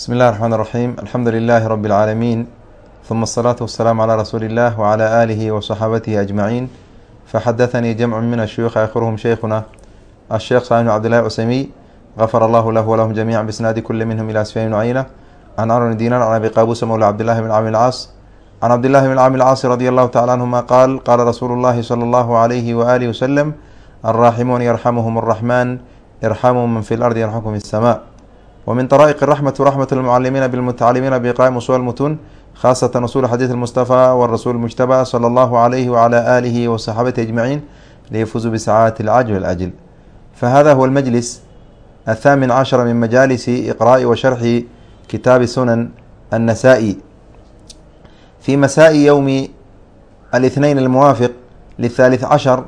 بsم الlh الرحمن الرحيم الحمdu لله رب العاalمين ثم الصلاة والسلام على رsuuل الlh وعلى آله وصحاaبته أجمعين فxdثnي جمع من الشhyوخ آkخرهم شhيkhنا الشhيkh صالح بن عبد الله عسيمي غفر الله lh وlهم جميعا بإسناaد كل منهم إلى سفyان بن عyنة عن cمر بن دينار عن أبي qاbوس mولى عبد الله بن cم الcاص عن عبد الله بن cم الcاص رضي الله تعالى عنهma qال qاla رsuuل الlhi صلى الله عليه وآله وسلم الراحمون يرحمهم الرحمن ارحموا من في الأرض يرحمكم في السماء ومن طرائق الرحمة رحمة المعلمين بالمتعلمين بإقراء أصول المتون خاصة أصول حديث المصطفى والرسول المجتبى صلى الله عليه وعلى آله وصحابته أجمعين ليفوزوا بسعادة العاجل والأجل فهذا هو المجلس الثامن عشر من مجالس إقراء وشرح كتاب سنن النسائي في مساء يوم الاثنين الموافق للثالث عشر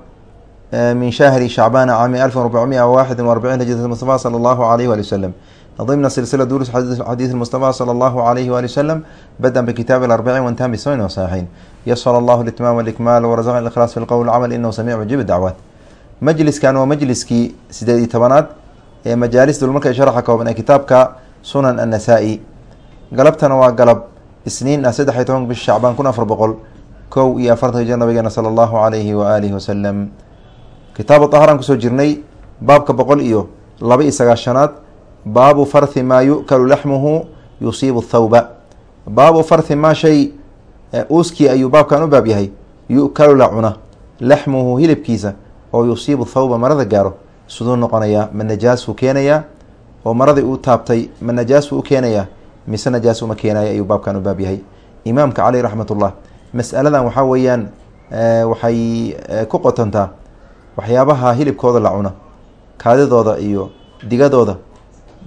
من شهر شعبان عام ألف وربعمائة وواحد وأربعين هجرة المصطفى صلى الله عليه وآله وسلم ضمن سلسلة دروس حديث المصطفى صلى الله عليه وآله وسلم بدأ بكتاب الأربعين وانتهى بسنن وصحيحين يسر الله الإتمام والإكمال ورزقنا الإخلاص في القول والعمل إنه سميع مجيب الدعوات majliskan waa majliskii sideed iyo tobanaad ee majaalis dulmarka sharaxa kooban ee kitaabka sunan annasaa-i galabtana waa galab isniin ah saddex iyo tobanka bisha shacbaan kun afar boqol kow iyo afartan hijir nabigeena sala allahu alayhi wa alihi wasalam kitaabu taharan kusoo jirnay baabka boqol iyo laba iyo sagaashanaad baabu farthi maa yu'kalu laxmuhu yusiibu thawba. Baabu farthi maa shay uuskii ayuu baabkan u baab yahay. Yu'kalu la cuna laxmuhu hilibkiisa oo yusiibu thawba marada gaaro. Siduu noqonayaa ma najaasuu keenayaa oo maradii uu taabtay ma najaasuu u keenayaa mise najaas uma keenaya ayuu baabkan u baab yahay. Imaamka caleyh raxmatullah masaladan waxaa weeyaan waxay ku qotontaa waxyaabaha hilibkooda la cuna kaadidooda iyo digadooda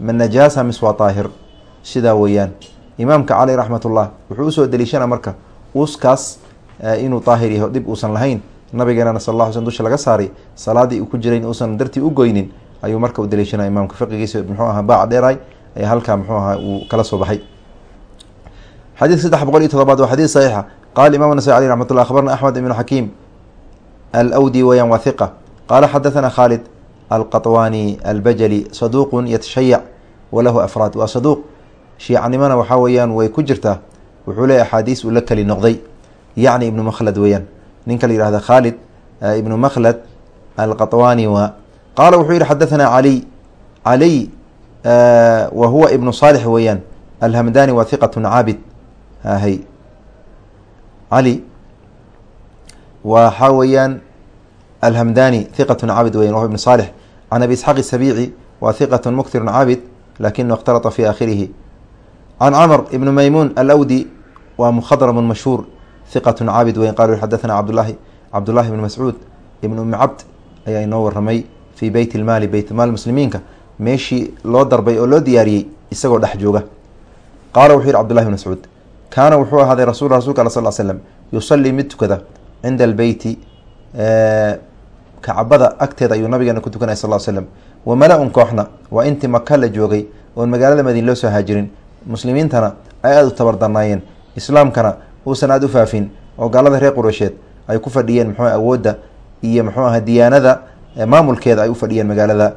ma najaasa waa daahir sidaa weeyaan imaamka caleyh raxmatullah wuxuu u soo deliishana marka uuskaas inuu daahir yaho dhib uusan lahayn nabigeenana sal ly slm dusha laga saaray salaadii uu ku jiray uusan dartii u goynin ayuu marka u daliishanaya imaamka fiqigiisa muxuu aha baac dheeray ayaa halkaa muxuu aha uu kala soo baxay. Xadiidka saddex boqol iyo todobaad waa xadiid saxiixa. Qaala imam nasai aleyh raxmat llah akhbarna axmed ibnu xakiim alwdi weyaan waa hiqa qaala xadathana khaalid alqaطwani albajali saduuqun yatashayac walahu afraad waa saduuq. Shiicanimona waxaa weeyaan way ku jirtaa. Wuxuu leeya axaadiis uu la keli noqday. Yacni ibnu makhlad weeyaan. Ninka la yihahda khaalid ibnu makhlad alqaطwani waa. Qaala wuxuu yihi xadathana caliy caliy wa huwa ibnu saalix weeyaan. Alhamdani waa hiqatun caabid. Hay cali waxaa weeyaan alhamdani hiqat caabid weyan wahuwa ibn saalix. Can abi isxaaq isabiici waa hiqat muktirun caabid lakinahu اkhtalata fi aakhirihi can camr ibn maymuun alawdi waa mukhadramun mashhuur hiqat caabid weyan qala xadathana cabdulahi cabdullahi ibn mascuud ibn umi cabd ayaa inoo waramay fii beyt ilmaali beyt maal muslimiinka meeshii loo darbay oo loo diyaariyey isagoo dhex jooga qaala wuxuu yihi cbdullahi ibn mascuud kaana wuxuu ahaaday rasul rasulka al sal slam yusalii mid tukada cinda albeyti kacbada agteeda ayuu nabigeena ku tukanay sal slam wa mala-un kooxna waa intii maka la joogay oon magaalada madiine loo soo haajirin muslimiintana ay aada u tabardarnaayeen islaamkana uusan aada u faafin oo gaalada reer qureysheed ay ku fadhiyeen muxuu awoodda iyo muxuu aha diyaanada maamulkeeda ay u fadhiyeen magaalada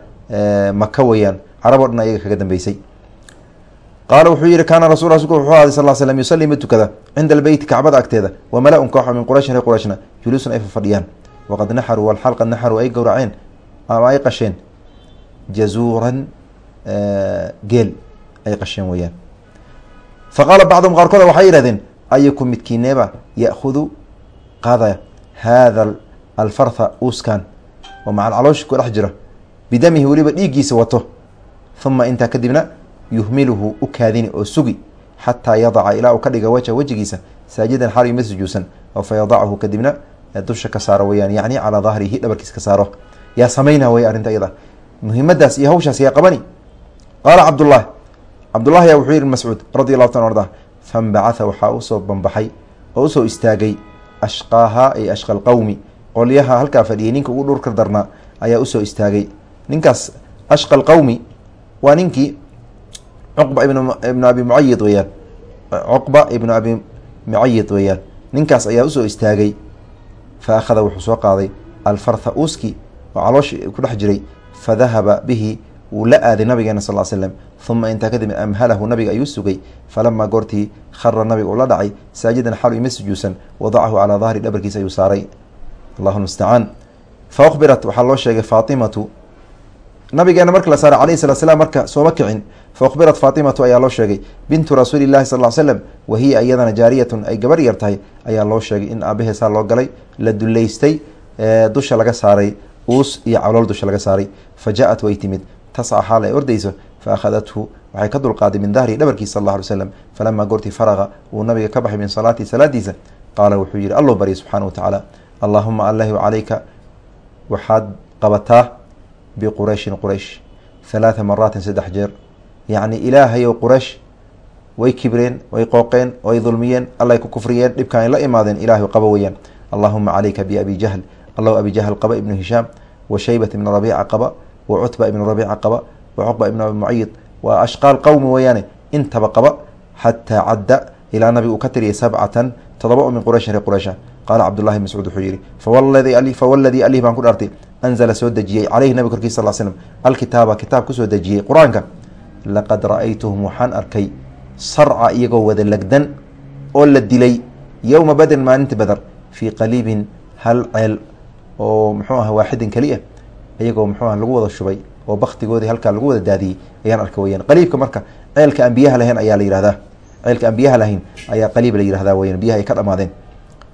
maka weeyaan. Carab o dhan ayaga kaga dambeysay. Qaala wuxuu yihi kaana rasul wuxuu ahday sal slm yusalii mid tukada cinda albeyti kacbada agteeda wa mala-un kooxa min qurayshin reer qurayshna juluusun ay fafadhiyaan. Waqad naxaruu walxalqa naxaruu ay gowraceen ama ay qasheen jazuuran geel ay qasheen weeyaan fa qaala bacduhum qaarkooda waxay yihahdeen ayukum midkiineeba ya'hudu qaadaya haada alfartha uuskan oo macal calooshi ku dhex jira bidamihi weliba dhiiggiisa wato huma intaa kadibna yuhmiluhu u kaadini oo sugi xataa yadaca ilaa uu ka dhiga wajha wejigiisa saajidan xarig mid sujuudsan oo fa yadachu kadibna dusha ka saaro weyaan yacni calaa dahrihi dhabarkiisa ka saaro yaa samayna wey arrinta iyada muhiimadaas iyo hawshaas yaa qabani. Qaala cabdullahi cabdullahi yaa wuxuu yihi mascuud radi allahu ta arda fanbacatha waxaa u soo banbaxay oo u soo istaagay ashqaaha ay ashqa lqowmi qolyaha halkaa fadhiyay ninka ugu dhurka darnaa ayaa u soo istaagay. Ninkaas ashqa lqowmi waa ninkii cuqba ibnu abi mucayid weeyaan. Cuqba ibnu abi mucayid weeyaan. Ninkaas ayaa u soo istaagay. Fa akhada wuxuu soo qaaday alfartha uuski oo calooshi ku dhex jiray fa dahaba bihi wuu la aaday nabigeena sal l slam uma intaa kadib amhalahu nabiga ayuu sugay. Falamaa goortii khara nabiga uu la dhacay saajidan xalu ima sujuudsan wadacahu calaa dahri dhabarkiisa ayuu saaray. Allahu mustacaan fa waxaa loo sheegay faatimatu. Nabigeena marki la saaray alayhi salat slam marka sooma kicin. Fa ukhbirat faatimatu ayaa loo sheegay bintu rasuuli llahi sal l slam wa hiya iyadana jaariyatun ay gabar yar tahay ayaa loo sheegay in aabaheesaa loo galay la duleystay dusha laga saaray uus iyo calool dusha laga saaray fa ja-at way timid. tasca xaal ay ordayso fa akhadathu waxay ka dulqaaday min dahrihi dhabarkiisa sal alay slam falamaa goortii faraqa uu nabiga ka baxay min salaatii salaadiisa qaala wuxuu yihi alloo barya subxaana wa tacaala allaahuma allahi calayka waxaad qabataa biqurayshin quraysh halaatha maraatin saddex jeer yacni ilaahayow quraysh way kibreen way qooqeen way dulmiyeen allay ku kufriyeen dhibkaan la imaadeen ilahay qaba weyaan allaahuma calayka biabi jahl allahu abi jahl qaba ibnu hishaam wa shaybat ibnu rabiica qaba wa cutba ibnu rabiica qaba wa cuqba ibnu abi mucayid waa ashqaal qowmi weeyaane intaba qaba xataa cadda ilaa nabiga uu ka tiriyay sabcatan todoba oo min qurayshin reer quraysha qaala cabdullahi mascuud wuxuu yihi fawaladii alih baan ku dhaartay. Anzala soo dejiyey caleyhi nabiga korkiis sal slm alkitaaba kitaab ku soo dejiyey qur'aanka. Laqad ra'aytuhum waxaan arkay sarca iyagoo wada legdan oo la dilay yowma badrin maalinta beder fii qaliibin hal ceel oo muxuu aha waaxidin iyagoo muxuu ah lagu wada shubay oo baktigoodii halkaa lagu wada daadiyey ayaan arka weyaan qaliibka marka ceelka aan biyaha lahayn ayaa la yihahdaa ceelka aan lahayn ayaa qaliib la yihahdaa weyan biyaha ay ka dhamaadeen.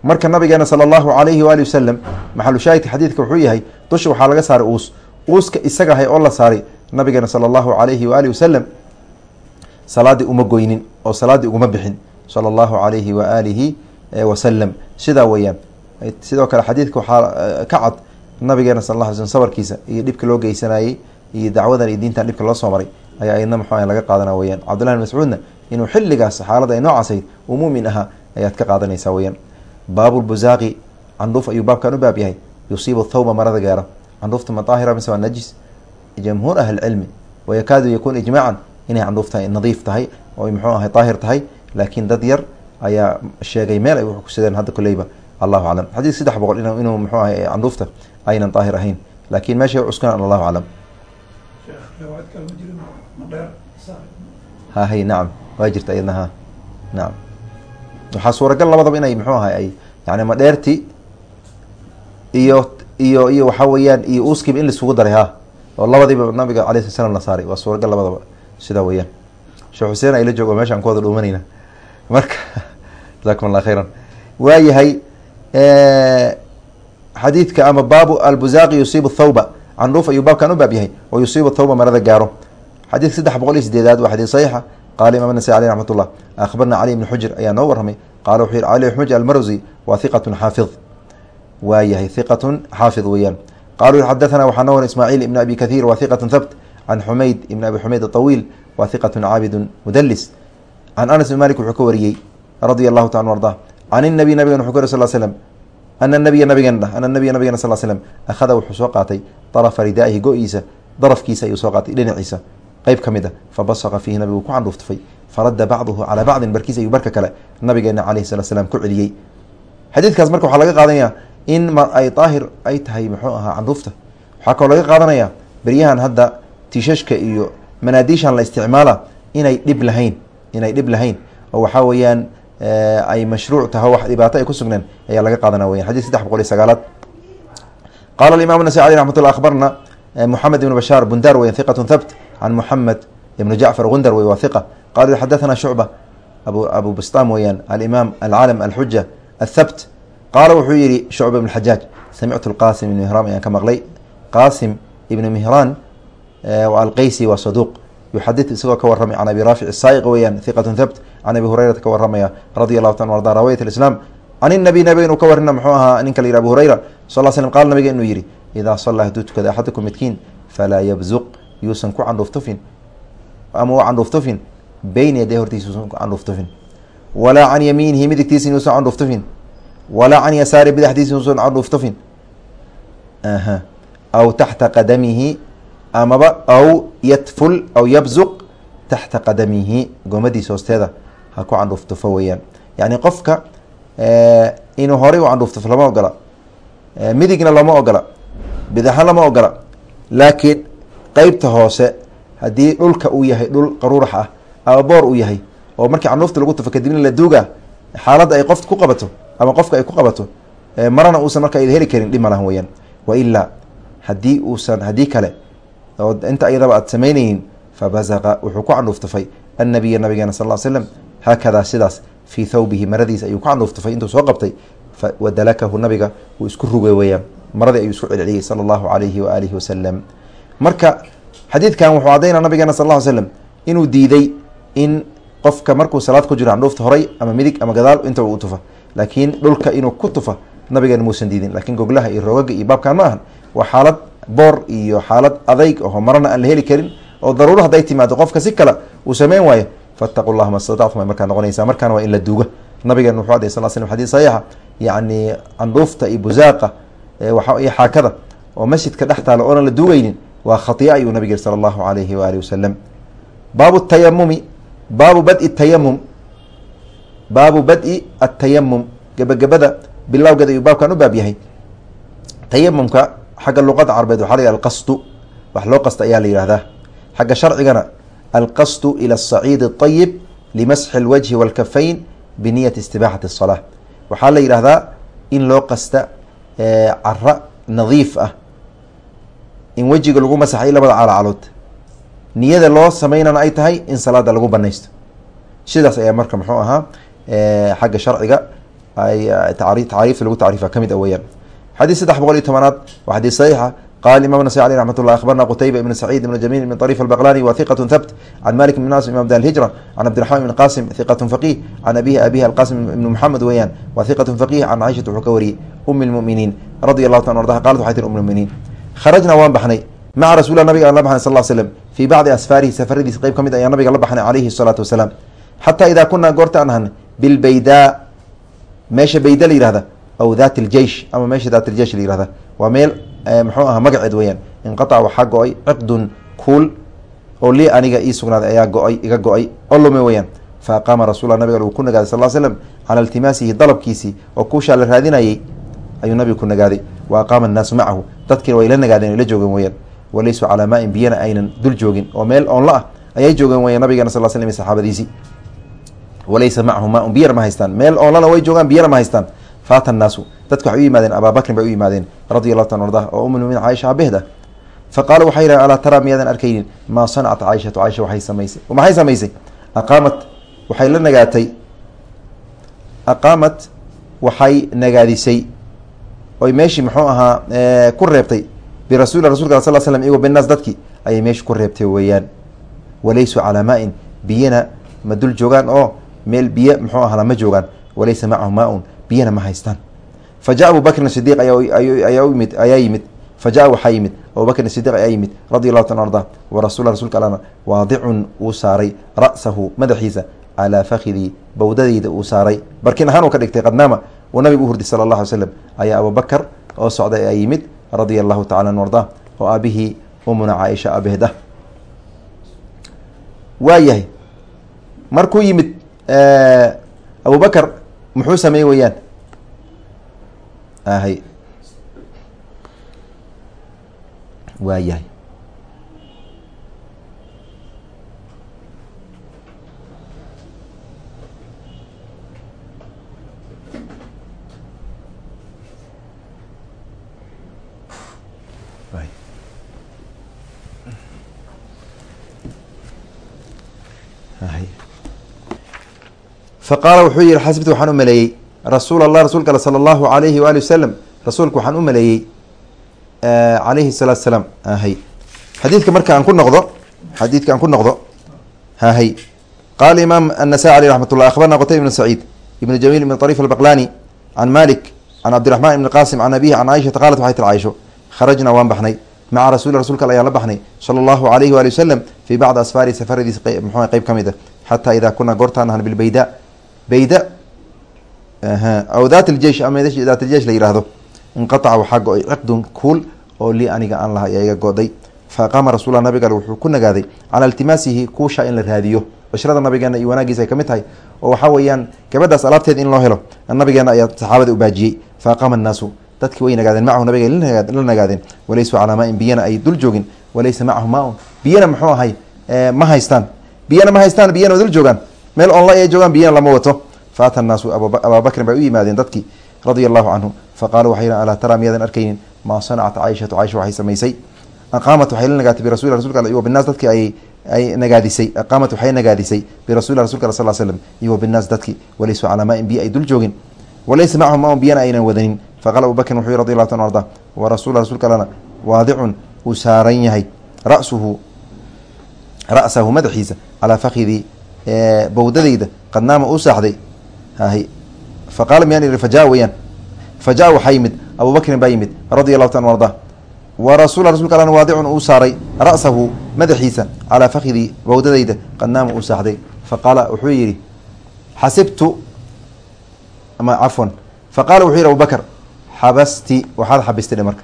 Marka nabigeena sala allahu alayhi waali wasalam maxalushaahidka xadiidka wuxuu yahay dusha waxaa laga saaray uus. Uuska isaga ahay oo la saaray nabigeena sala allahu alayhi waali wasalam salaadii uma goynin oo salaaddii uguma bixin. Sala allahu alayhi waaalihi wasalam sidaa weeyaan. Sidoo kale xadiidka waxaa ka cad nabigeena sal la sl sabarkiisa iyo dhibka loo geysanayey iyo dacwadan iyo diintan dhibka loo soo maray ayaa aydna muxuu laga qaadana weyaan cabdullahi bin mascuudna inuu xilligaas xaalada ay noocasayd uu muumin ahaa ayaad ka qaadanaysaa weyaan baabulbuzaaqi candhuuf ayuu baabkan u baab yahay. Yusiibu thawba marada gaaro candhuufta ma daahira mise waa najis. Jamhuur ahlicilmi wayakaadu yakuun ijmaacan inay candhuuf tahay nadiif tahay oo muxuu ahay daahir tahay laakiin dad yar ayaa sheegay meel ay wax kusadeen hadda koleyba allahu aclam. Xadiis saddex boqol inuu muxuu ahay candhuufta aynan daahir ahayn. Laakiin meeshay cuskanaan allahu aclam. Ha hay nacam waa jirta iyadna ha. Nacam waxaa suuragal labadaba inay muxuu ahay ay yani madheerti iyo iyo iyo waxaa weeyaan iyo uuskiiba in laisugu daray ha. Oo labadiiba nabiga alay sla slam la saaray. Waa suuragal labadaba. Sidaa weeyaan. Sheekh xuseen ayla joogo meesha aan ku wada dhuumanayna marka jasakum allah khayran waayahay xadiidka ama baabu albuzaaqi yusiibu thawba. Candhuuf ayuu baabkan u baab yahay oo yusiibu thawba marada gaaro. Xadiidka saddex boqol iyo sideedaad waa xadiid saxiixa. Qaala imam nasai aleh raxmat ullah akhbarna cali ibni xujr ayaa noo warramay. Qaala wuxuu yihi cali ibn xujr waa hiqatun xaafid. Waa yahay hiqatun xaafid weeyaan. Qalu xadathana waxaa noo waran ismaaciil ibn abi kathiir waa hiqatun thabt can xumayd ibn abi xumayd aطawiil waa hiqatun caabidun mudalis can anas ibn malik wuxuu ka wariyey radia allahu taala arda can inabiy nabigan wuxuu ka wari sal slm ana nabiya nabigan ana nabiya nabigana sal slm akhada wuxuu soo qaatay darafa ridaa'ihi go-iisa darafkiisa ayuu soo qaatay dhinaciisa qeyb ka mid a fabasaqa fiihi nabigu ku candhuuftufay faradda bacduhu calaa bacdin barkiis ayuu barka kale nabigeena caleyhi salat slam ku celiyey xadiidkaas marka waxaa laga qaadanaya in ay daahir ay tahay muxuu ahaa candhuufta waxaa kaloo laga qaadanaya beryahan hadda tiishashka iyo manaadiishan la isticmaala inay dhib lahayn inay dhib lahayn oo waxaa weeyaan ay mashruuc taho wax dhibaato ay ku sugneen ayaa laga qaadana weyan xadid saddex boqol iyo sagaalaad. Qala imam nasai aleh raxmat llah akhbarna moxamed ibn bashaar bundar weyan hiqat thabt can moxamed ibn jacfar gundar wey waa hiqa qala xadathana shucba abu bustam weeyaan alimaam alcalam alxuja athabt qaala wuxuu yihi shucba ibn xajaaj samictu qasim ibn mihran ayaan ka maqlay. Qasim ibn mihran alqeysi waa saduuq yuxadid isagoo ka waramay can abi raafic saaiq weeyaan hiqatun thabt can abi hurayrata ka waramaya radia allahu ta arda rawayat islaam can inabiy nabiga inuu ka warina muxuu ahaa ninka la yih abu hurayra sal l slm qaala nabiga inuu yihi idaa sallaa hadduu tukada axadukum midkiin falaa yabzuq. Yuusan ku candhuuftufin ama u candhuuftufin beyna yaday hortiisa yuusan ku candhuuftufin walaa can yamiinihi midigtiisa yuusan candhuuftufin walaa can yasaari bidaxdiisa yuusan candhuuftufin aha aw taxta qadamihi amaba aw yatful aw yabzuq taxta qadamihi goomadiisa hoosteeda ha ku candhuuftufo weeyaan. Yacni qofka inuu horay u candhuuftufo lama ogola. Midigna lama ogola. Bidaxa lama ogola. Laakiin qeybta hoose haddii dhulka uu yahay dhul qaruurax ah ama boor uu yahay oo markii canuufta lagu tufo kadibna la duuga xaaladda ay qof ku qabato ama qofka ay ku qabato marana uusan marka heli karin dhib malahan weyaan wailaa haddii uusan haddii kale oo inta ayadaba aad samaynaynin fabazaqa wuxuu ku canuuftufay annabiya nabigeena sal l slam haakadaa sidaas fii thawbihi maradiisa ayuu ku canuuftufay intuu soo qabtay wadalakahu nabiga uu isku rugay weyaan maradii ayuu isku celceliyey sala allahu alayhi waaalihi wasalam marka xadiidkan wuxuu caddaynaa nabigeena sal ll slam inuu diiday in qofka markuu salaad ku jiro candhuufta horay ama midig ama gadaal inta u tufa. Laakiin dhulka inuu ku tufa nabigeena muusan diidin. Lakiin goglaha iyo rogaga iyo baabkan ma ahan. Waa xaalad boor iyo xaalad adayg oo marana aan la heli karin oo daruuro hadday timaado qofka si kale uu sameyn waayo fattaqu llaha ma statactum markaa noqonaysaa. Markaana waa in la duuga nabigeena wuxuu aday sal slam xadis saxiixa yacni candhuufta iyo busaaqa waxa iyo xaakada oo masjidka dhex taala oonan la duugaynin waa khaiya ayuu nabig yiri sala allahu alayhi waalihi wasalam baabu tayamumi baabu badi tayamum baabu badi atayamum gebagabada bilowgeeda ayuu baabkan u baab yahay. Tayamumka xagga luqada carbeed waxaa la yihah alqasdu wax loo qasta ayaa la yihahdaa xagga sharcigana alqasdu ila asaciid اطayib limasxi اlwajhi wاlkafayn biniyati istibaaxati الsalaa waxaa la yidhahdaa in loo qasta cara nadiif ah in wejiga lagu masaxay labada calacalood niyada loo sameynana ay tahay in salaada lagu banaysto sidaas ayaa marka muxuu ahaa xagga sharciga ay tacriifta lagu tacriifa kamid a weyaan xadiis saddex boqol iyo tobanaad wa thabt can malik ibn nas imam da alhijra can cabdiraxman ibn qasim hiqat faqih can abihi abihi meesha bayda la yihahda aw dat ljeish ama meesha dat ljeish la yihahda waa meel muxuu aha magaceed weyaan inqaaca waxaa go'ay ciqdun kuul oo lii aniga ii sugnaaday ayaa go'ay iga go'ay oo lume weyaan fa aqaama nabiga uu ku nagaaday sal l slam cala iltimaasihi dalabkiisii oo kuushaa la raadinayey ayuu nabiga ku nagaaday wa aqaama annaasu macahu dadkiina way la nagaadeen la joogeen weyaan walaysuu calaa maain biyana aynan dul joogin oo meel oonla ah ayay joogeen weyan nabigeena sal slam saxaabadiisii walaysa macahu maaun biyana ma haystaan meel oonlana way joogaan biyana ma haystaan faata annaasu dadka waxay u yimaadeen abaabakrin bay u yimaadeen radi allahu ta ardah oo umulmumin caaisha abehda fa qaaluu waxay yidhahen alaa taraa miyaadan arkaynin maa sanacat caaishatu caaisha waay samaysay maxay samaysay aqaamat waxay la nagaatay aqaamat waxay nagaadisay oy meeshii muxuu ahaa ku reebtay birasuli rasulka sal slm igo binaas dadki ayay meeshii ku reebtay weeyaan walaysuu calaa maain biyana ma dul joogaan oo meel biyo muxuu ahaa lama joogaan walaysa macahu maaun biyana ma haystaan. Fa ja abu bakrin sidiq ayaa yimid ayaa yimid. Fa ja waxaa yimid. Abubakrin sidiq ayaa yimid. Radi allahu ta arda. Wa rasul rasulka alana waadicun uu saaray ra'sahu madaxiisa calaa fakidii bawdadeyda uu saaray. Barkin ahaan uu ka dhigtay qadnaama. Uu nabigu u hurdi sala allah alay slam ayaa abubakar oo socday ayaa yimid. Radia allahu tacala an arda. Oo aabihii umuna caaisha abehda waa yahay markuu yimid abubakar muxuu sameeyey weeyaan? Ahay waa yahay faqaala wuxuu yihi xasibtu waxaan u maleeyey rasuul allah rasuulka ale sala allahu alayhi waali wasalam rasuulka waxaan u maleeyey calayhi salaatu salaam ahay xadiidka marka aan ku noqdo xadiidka aan ku noqdo hahay qaala imaam anasai aleyh raxmat ullah akhbarna qutayb ibn saciid ibn jamiil ibn طariif albaqlani can malik can cabdiraxmaan ibn qasim can abihi can caaishata qaalat waxay tir caaisho kharajna waan baxnay maca rasuli rasulka al ayaan la baxnay sala allahu alayhi waali wasalam fii bacdi asfaari safaradiisa mxu qeyb ka mid xataa idaa kunaa goortaan bilbayda bayda aw dat ljeish ama dat ljeish la yihahdo inqaaca waxaa go'ay ciqdun kuul oo lii aniga aan laha ayaa iga goday fa aqaama rasulla nabiga wuxuu ku nagaaday calaa iltimaasihi kuusha in la raadiyo. Bashrada nabigeena iyo wanaagiisa ay ka mid tahay oo waxaa weeyaan gabadhaas alaabteed in loo helo nabigeena ayaa saxaabada ubaajiyey. Fa aqaama annaasu dadkii way nagaadeen macahu nabiga la nagaadeen. Walaysuu calaa maain biyana ay dul joogin. Walaysa macahu maaun. Biyana muxuu ahay ma haystaan. Biyana ma haystaan biyana dul joogaan meel onla ay joogaan biyana lama wato. Faata naasu abaabakrin bay u yimaadeen dadkii radia allahu canhu faqaaluu waxay alaa taraa miyaadan arkaynin maa sanacat caaishatu caaisha waxay samaysay aqaamat waxay la nagaatay birasuli rasulka iyo binaas dadkii ay ay nagaadisay. Aqaamat waxay nagaadisay birasuli rasulka al sal slam iyo binaas dadki walaysuu calaa maa in biyo ay dul joogin walaysa macahum maa biyana aynan wadanin. Faqala abubakrin wuxuu radi allahu ta arda wa rasul rasulka alana waadicun uu saaran yahay rasuhu ra'sahu madaxiisa calaa fakidii bowdadayda qad naama uu saaxday fa qaala miyaan faja weyaan faja waxaa yimid abubakrin baa yimid radia allahu ta arda wa rasul rasulka alana waadicun uu saaray ra'sahu madaxiisa calaa fakidii bowdadayda qad naama uu saaxday. Fa qaala wuxuu yidhi xasibtu ama cafwan fa qaala wuxuu yihi abubakr xabasti waxaad xabistay marka.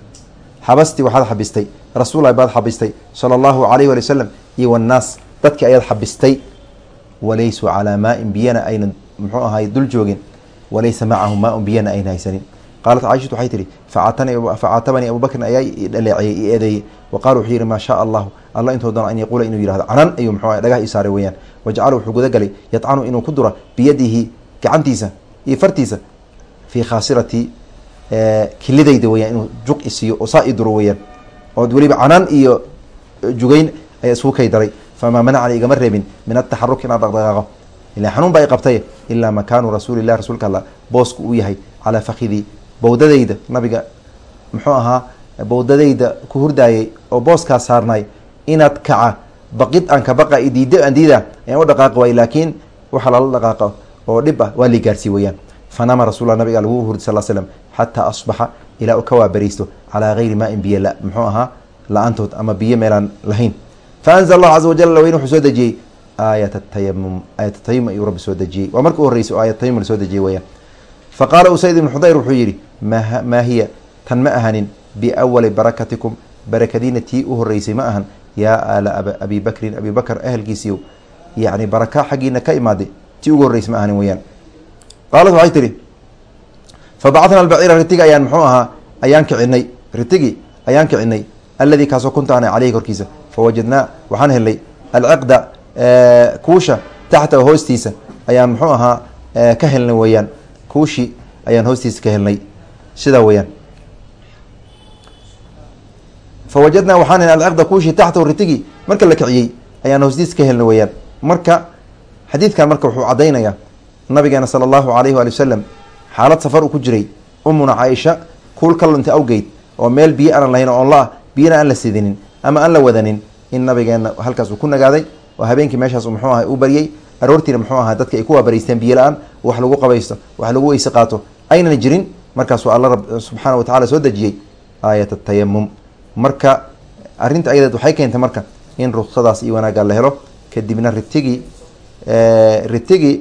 Xabasti waxaad xabistay. Rasuullahi baad xabistay sala allahu alayh wali wasalam iyo wannaas dadki ayaad xabistay walaysuu calaa maa-in biyana aynan muxuu ahay dul joogin walaysa macahum maa-un biyana ayna haysanin. Qaalat caishatu waxay tihi facaatabanii abubakrin ayaa i dhaleeceeyey i eedeeyey. Wa qaala wuxuu yihi maa shaa allahu alla intuu doona an yaquula inuu yihahdo canan ayuu muxuu ahay dhagaha ii saaray weeyaan. Wajacala wuxuu gudagalay yadcanu inuu ku dura biyadihi gacantiisa iyo fartiisa fii khaasirati kilidayda weyaan inuu juq isiiyo oo saa i duro weyaan ood weliba canaan iyo jugeyn ayaa isku kay daray famaa manacani igama reebin min ataxaruki inaan dhaqdhaqaaqo ila xanuun baa i qabtay ilaa makaanu rasuulilah rasuulka alla boosku uu yahay calaa fakidii bowdadayda nabiga muxuu ahaa bowdadayda ku hurdaayay oo booskaa saarnaay inaad kaca baqid aan ka baqa diid aan diida ayaan u dhaqaaqi waay laakiin waxa lala dhaqaaqo oo dhib ah waa lii gaarsii weyaan fanaama rasulla nabiga lagu hurdi sal slam xataa asbaxa ilaa uu ka waabariisto calaa gayri maain biyo muxuu ahaa la'aantood ama biyo meelaan lahayn faanzl allahu caza wajal weyn wuxuu soo dejiyey aayat tayamum aayat tayamum ayuu rabbi soo dejiyey waa marka u horreysay oo aayat tayamum la soo dejiyey weyaan fa qaala usayd ibn xudayr wuxuu yidhi ma maa hiya tan ma ahanin biawali barakatikum barakadiina tii u horreysay ma ahan yaa aala abi bakrin abi bakr ahelkiisiiyo yacni baraka xaggiina ka imaaday tii ugu horreysay ma ahanin weyaan qaalat waxay tihi fabacatna albaciira ritigi ayaan muxuu ahaa ayaan kicinay ritigi ayaan kicinay alladii kaasoo kunta ana caleyhi korkiisa fawajadnaa waxaan helnay alciqda kuusha taxta hoostiisa ayaan muxuu ahaa ka helnay weeyaan. Kuushi ayaan hoostiisa ka helnay. Sidaa weeyaan. Fawajadnaa waxaan helnay alciqda kuushi taxtahu ritigi marka la kiciyey ayaan hoostiisa ka helnay weeyaan. Marka xadiidkan marka wuxuu caddaynayaa nabigeena sala allahu alayhi waali wasalam xaalad safar uu ku jiray umuna caaisha kuul ka luntay awgeyd oo meel biyo aanan lahayn oo onla biyana aan la sidinin ama aan la wadanin in nabigeena halkaas uu ku nagaaday oo habeenkii meeshaas muxuu aha u baryey aroortiina muxuu ahaa dadka ay ku waabaraysteen biyo la'aan wax lagu qabaysto wax lagu weyse qaato aynan jirin. Markaasuu alla rab subxaana watacala soo dejiyey aayat atayamum marka arrinta ayadeed waxay keentay marka in ruksadaas iyo wanaagga la helo. Kadibna ritigi ritigi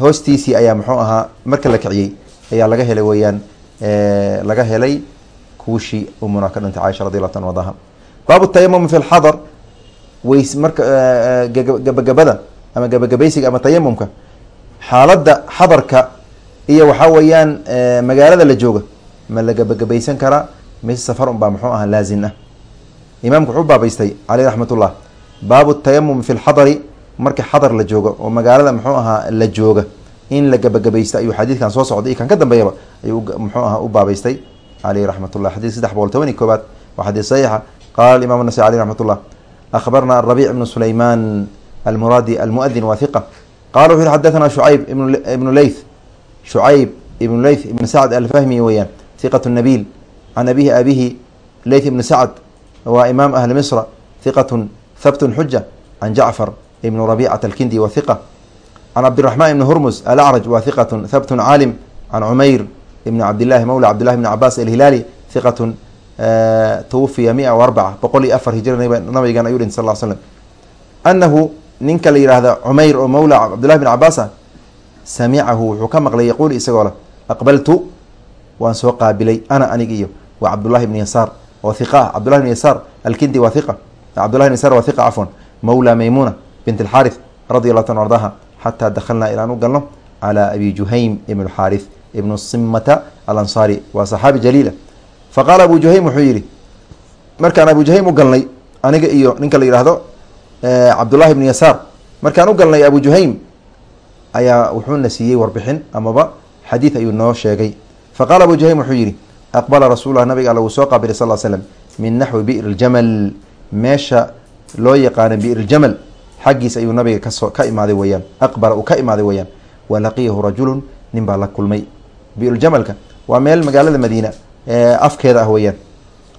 hoostiisii ayaa muxuu ahaa marka la kiciyey ayaa laga helay weeyaan laga helay kuushii umuna ka dhintay caisha radi allahu ta wadaha baabu tayamum fi lxadar weys marka gabagabada ama gabagabaysiga ama tayamumka xaaladda xadarka iyo waxaa weeyaan magaalada la jooga ma la gabagabaysan karaa mise safar un baa muxuu ahaa laazim ah. Imaamku wuxuu baabaystay caleyh raxmat baabu tayamum fi lxadari marka xadar la jooga oo magaalada muxuu ahaa la jooga. In la gabagabaysta ayuu xadiidkan soo socday iyo kan ka dambeeyaba ayuu muxuu ahaa u baabaystay caleyh raxmat ullah saddex boqol toban iyo koobaad waa xadiid saxiixa qaala imam nasai aleyh raxmat ullah akhbarna arabic ibnu sulayman almuraadi almuadin wa hiqa qala wuxu yhi xadathana shucayb ibnu leyth shucayb ibnu leyth ibn sacd alfahmi weeyaan hiqat nabiil can abihi abihi leyth ibnu sacd waa imaam ahli misra hiqatun habtun xuja can jacfar ibn rabicat alkindi wa hiqa can cabdiraxmaan ibni hurmus alacraj wa hiqatun habtun caalim can cumayr ibn cabdillahi mawla cabdillahi bni cabaas alhilaali hiqatun twufiya mia arbaca boqol iyo afar hijra nabigan ayuu dhinty sal l slam anahu ninka la yihahda cumayr oo mawla cabdillahi bn cabaasa samicahu wuxuu ka maqlay yaquul isagoo le aqbaltu waan soo qaabilay ana anig iyo wa cabdullahi bni yasaar oo hiqa ah cabdullahi bni yasaar alkindi waa hiqa cabdullahi bn yasaar waa hiqa cafwan mawla maymuna bint alxaarith radi allahu ta ardaha xataa dakhalnaa ilaan u galno calaa abi juhaym ibn alxaarith ibnu simata alansaari waa saxaabi jaliila faqaala abu juhaym wuxuu yihi markaan abu juhaym u galnay aniga iyo ninka la yihahdo cabdullahi ibnu yasaar markaan u galnay abu juhaym ayaa wuxuuna siiyey warbixin amaba xadiid ayuu noo sheegay. Fa qaala abu juhaym wuxuu yidhi aqbala rasuullah nabiga alla wuu soo qaabilay sal slm min naxwi bi'r ljamal meesha loo yaqaana bi'r ljamal xaggiis ayuu nabiga ka soo ka imaaday weyaan aqbala uu ka imaaday weyaan walaqiyahu rajulun nin baa la kulmay. Bi'ruljamalka waa meel magaalada madiina afkeeda ah weyaan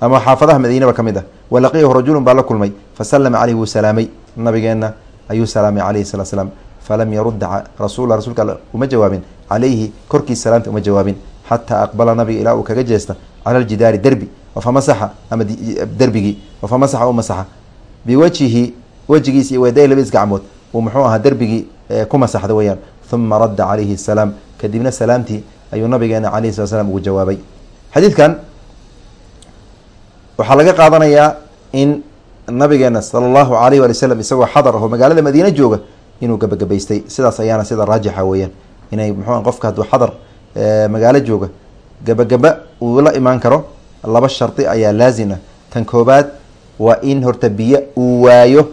ama xaafadaha madiinaba ka mid ah. Walaqiyahu rajulun baa la kulmay fasalama caleyhi wuu salaamay. Nabigeenna ayuu salaamay calayhi salatu slam falam yarudda rasulla rasuulka all uma jawaabin. Calayhi korkiis salaamta uma jawaabin. Xataa aqbala nabiga ilaa uu kaga jeesta cala ljidaari derbi famasaxa ama derbigii famasaxa u masaxa biwajhihi wejigiis iyo weeday labadiis gacmood uu muxuu ahaa derbigii ku masaxda weyaan uma radda calayhi salaam. Kadibna salaamtii ayuu nabigeena calayhi sala slam ugu jawaabay xadiidkan waxaa laga qaadanayaa in nabigeena sala allahu alayh wali wslam isagoo xadar aho magaalada madiine jooga inuu gabagabaystay. Sidaas ayaana sida raajixa weeyaan. Inay muxuu qofka hadduu xadar magaalo jooga gabagaba uu la imaan karo laba shardi ayaa laazim ah tan koobaad waa in horta biyo uu waayo.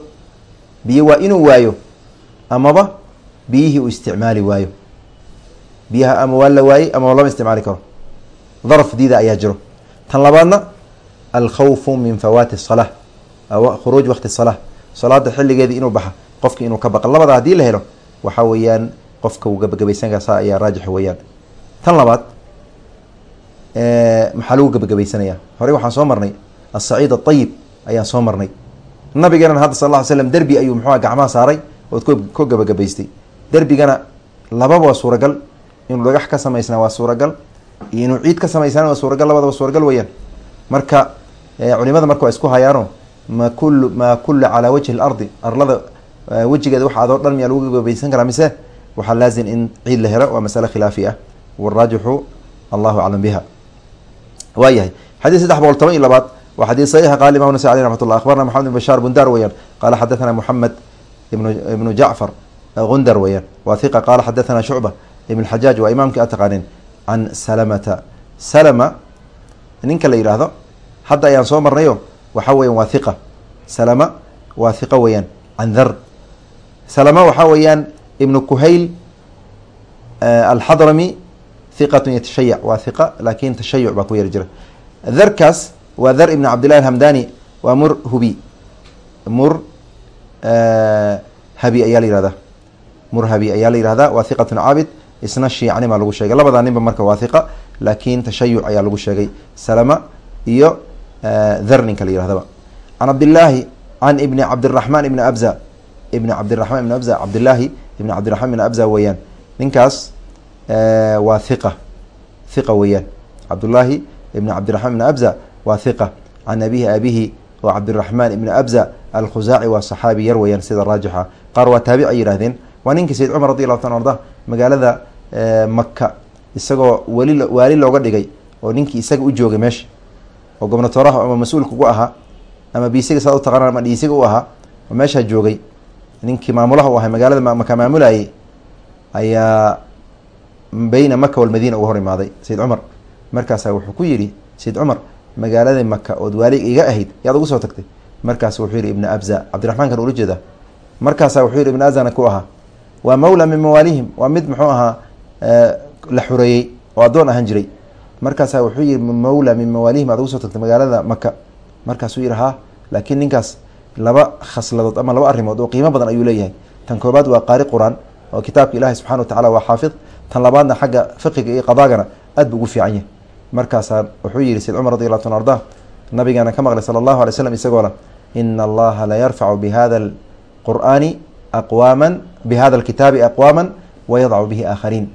Biyo waa inuu waayo amaba biyihii uu isticmaali waayo. Biyaha ama waa la waayey ama lama isticmaali karo daraf diida ayaa jiro. Tan labaadna alkhawfu min fawaati salaa khuruuj waqti salaa salaada xilligeedii inuu baxa qofki inuu ka baqa labada haddii la helo waxaa weeyaan qofka uu gabagabaysan kara saa ayaa raajix weeyaan. Tan labaad maxaa lagu gabagabaysanaya horey waxaan soo marnay. Asaciid aayib ayaan soo marnay. Nabigeenan hadda sal ll ly slam derbi ayuu muxua gacmaha saaray ood ku gabagabaystay derbigana lababa waa suuragal. Inuu dhagax ka samaysnaa waa suuragal iyo inuu ciid ka samaysnaan waa suuragal labadaba suuragal weeyaan. Marka culimada marka waa isku hayaano ma kul ma kulla calaa wajhi lardi arlada wejigeeda wax adoo dhan miyaa lagu gabagabaysan karaa mise waxaa laazim in ciid la helo waa masale khilaafi ah. Waraajixu allahu aclam biha. Waa yahay xadii saddex boqol toban iyo labaad waa xadii saxiixa qaala imam nasa aleh raxmat akhbarna maxamed ibn bashaar bundar weyaan qaala xadathana moxamed ibnu jacfar gundar weyaan waa hiqa qaala xadathana shucba ibn xajaaj waa imaamkii aad taqaanin can salamata. Salama ninka la yidhaahdo hadda ayaan soo marnayo waxaa weeyaan waa hiqa salama waa hiqa weeyaan can dhar salama waxaa weeyaan ibnu kuhayl alxadrami hiqatun yatashayac waa hiqa laakin tashayuc baa ku yari jira. Dharkaas waa dhar ibn cabdillahi alhamdani waa mur hubi. Mur habi ayaa la yihahdaa mur habi ayaa la yihahdaa waa hiqatun caabid isna shiicni baa lagu sheegay. Labadaa ninba marka waa hiqa laakin tashayuc ayaa lagu sheegay. Salama iyo dhar ninka la yihahdaba can cabdillaahi can ibni cabdiraxmaan ibni abza. Ibni cabdiraxmaan ibni abza cabdillaahi ibni cabdiraxmaan ibni abza weeyaan. Ninkaas waa hiqa hiqa weeyaan. Cabdullaahi ibni cabdiraxmaan ibni abza waa hiqa can abihi abihi oo cabdiraxmaan ibni abza. Alkhusaaci waa saxaabi yar weeyaan sida raajixa. Qaar waa taabic ay yidhahdeen waa ninkii sayid cumar radi allahu ta arda magaalada maka isagoo weli waali looga dhigay oo ninkii isaga u joogay meesha oo gobnatoraha ama mas'uulka ugu ahaa ama biisiga saa u taqaanaan ama dhiisiga u ahaa oo meeshaa joogay. Ninkii maamulaha u ahay magaalada maka maamulayay ayaa beyna maka walmadiina uga hor imaaday sayid cumar. Markaasaa wuxuu ku yidhi sayid cumar magaalada maka ood waali iga ahayd yaad ugu soo tagtay. Markaas wuxuu yihi ibna abza cabdiraxmaan kan ula jeedaa markaasaa wuxuu yihi ibna abzana ku ahaa waa mawla min mawaalihim waa mid muxuu ahaa la xureeyey oo addoon ahaan jiray. Markaasaa wuxuu yihi mawla min mawaalihim aad ugu soo tagtay magaalada maka markaasuu yihi ha laakiin ninkaas laba khasladood ama laba arrimood oo qiimo badan ayuu leeyahay. Tan koobaad waa qaari qur'aan oo kitaabka ilahi subxana wa tacala waa xaafid tan labaadna xagga fiqiga iyo qadaagana aad bu ugu fiican yahay. Markaasaa wuxuu yihi sayd cumar radi allahu tan arda nabigaana ka maqlay sala allahu alay slam isagoo la ina allaha la yarfacu bihada alqur'aani aqwaama bihada alkitaabi aqwaama wayadcu bihi aakhariin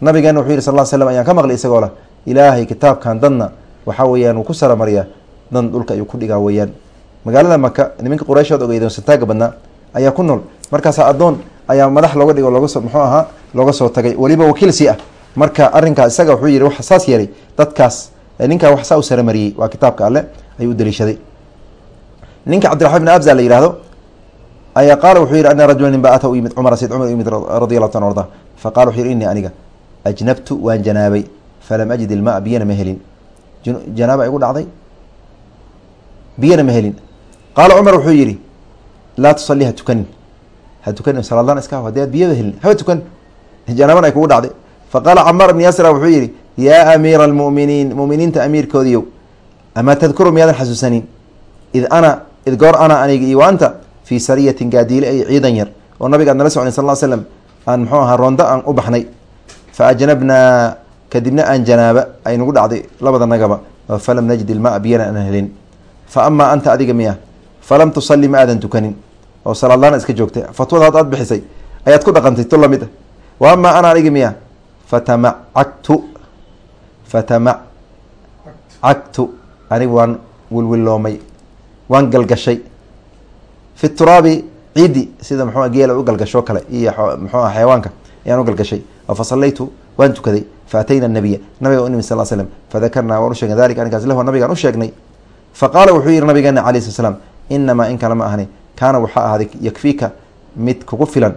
nabigeena wuxuu yihi sal l slam ayaan ka maqlay isagoo lah ilaahay kitaabkan dadna waxaa weeyaan uu ku saramariyaa dan dhulka ayuu ku dhigaa weeyaan. Magaalada maka niminka qurayshood ogeyden santaaga badnaa ayaa ku nool. Markaasaa addoon ayaa madax looga dhigo loogasoo muxuu ahaa looga soo tagay. Weliba wakiilsi ah. Marka arrinkaa isaga wuxuu yihi wax saas yeelay dadkaas ninkaa wax saa u saramariyey waa kitaabka alle ayuu u daliishaday ninka cabdiraxmaan bin abza la yihahdo ayaa qaala wuxuu yihi ana rajula nin ba ata u yimid cumar sayd cumar u yimid radi allahu ta arda. Fa qala wuxuu yihi innii aniga ajnabtu waan janaabay falam ajid ilmaa biyana ma helin janaaba igu dhacday biyana ma helin qaala cumar wuxuu yihi laa tusalli ha tukanin ha tukanin salaadlaan iska hadi aad biyada helin haba tukan janaaban ay kugu dhacday faqaala camaar ibn yaasira wuxuu yihi yaa amiira almu'miniin mu'miniinta amiirkoodiyow amaa tadkuru miyaadan xasuusanin id ana id goor ana aniga iyo anta fii sariyatin gaadiile ay ciidan yar oo nabiga ad nala socnay sal l slam aan muxuu ahaa roonda aan u baxnay fa ajnabnaa kadibna aan janaaba ay nagu dhacday labada nagaba falam najid ilmaa biyana aan helin fa amaa anta adiga miya falam tusalli ma aadan tukanin oo salaadlaana iska joogtay fatwada had aad bixisay ayaad ku dhaqantay tu la mid ah wa amaa ana adiga miya fatamacagtu fatamacagtu aniga waan wilwiloomay waan galgashay fi turaabi ciidi sida mxu geela u galgasho kale iyo mxuua xayawaanka ayaan u galgashay oo fa sallaytu waan tukaday fa atayna nabiya nabiga u nimi sal slm fadakarnaa waan u sheegnay dalika arrinkaas lahu nabigaan u sheegnay fa qaala wuxuu yihi nabigeena alayh slat slam inamaa in kale ma ahni kaana waxaa ahaaday yakfiika mid kugu filan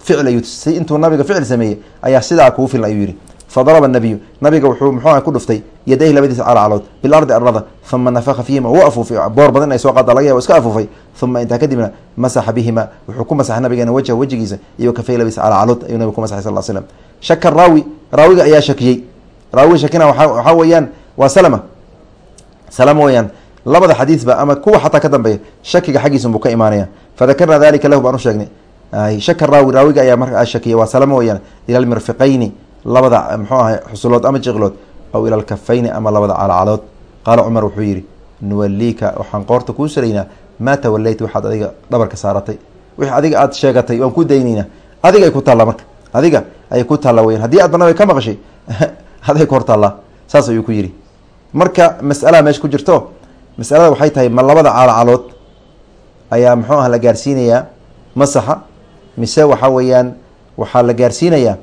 ficil ayuu intuu nabiga ficil sameeyey ayaa sidaa kugu filan ayuu yihi fadaraba nabiyu nabiga wuxuu muxuuha ku dhuftay yadayhi labadiisa calacalood bilardi arlada uma nafaka fiihima wuu afuufay boor badan ay soo qaada laga yaba iska afuufay uma intaa kadibna masaxa bihima wuxuu ku masaxay nabigeena wajha wejigiisa iyo kafay labadiisa calacalood ayuu nabiga ku masaxay sal slam shaka raawi raawiga ayaa shakiyey raawiga shakina waxaa weeyaan waa salama salama weyaan labada xadiidba ama kuwa xataa ka dambeeya shakiga xaggiisun buu ka imaanaya fadakarna dalika lahu baan u shaka raawi raawiga ayaa markaa shakiyay waa salama weyaan ila labada mxuu ahay xusulood ama jiqlood aw ila lkafayni ama labada calacalood qaala cumar wuxuu yihi nuwaliika waxaan qoorta kuu saraynaa maa tawalayta waxaad adiga dhabarka saaratay. Wixii adiga aad sheegatay waan ku daynaynaa adiga ay ku taallaa marka. Adiga ayay ku taallaa weyan haddii aad banabay ka maqashay aday ku hor taallaa. Saas ayuu ku yidhi. Marka mas'alaha meesha ku jirto masalada waxay tahay ma labada calacalood ayaa muxuu ah la gaarsiinayaa? Masaxa mise waxa weeyaan waxaa la gaarsiinayaa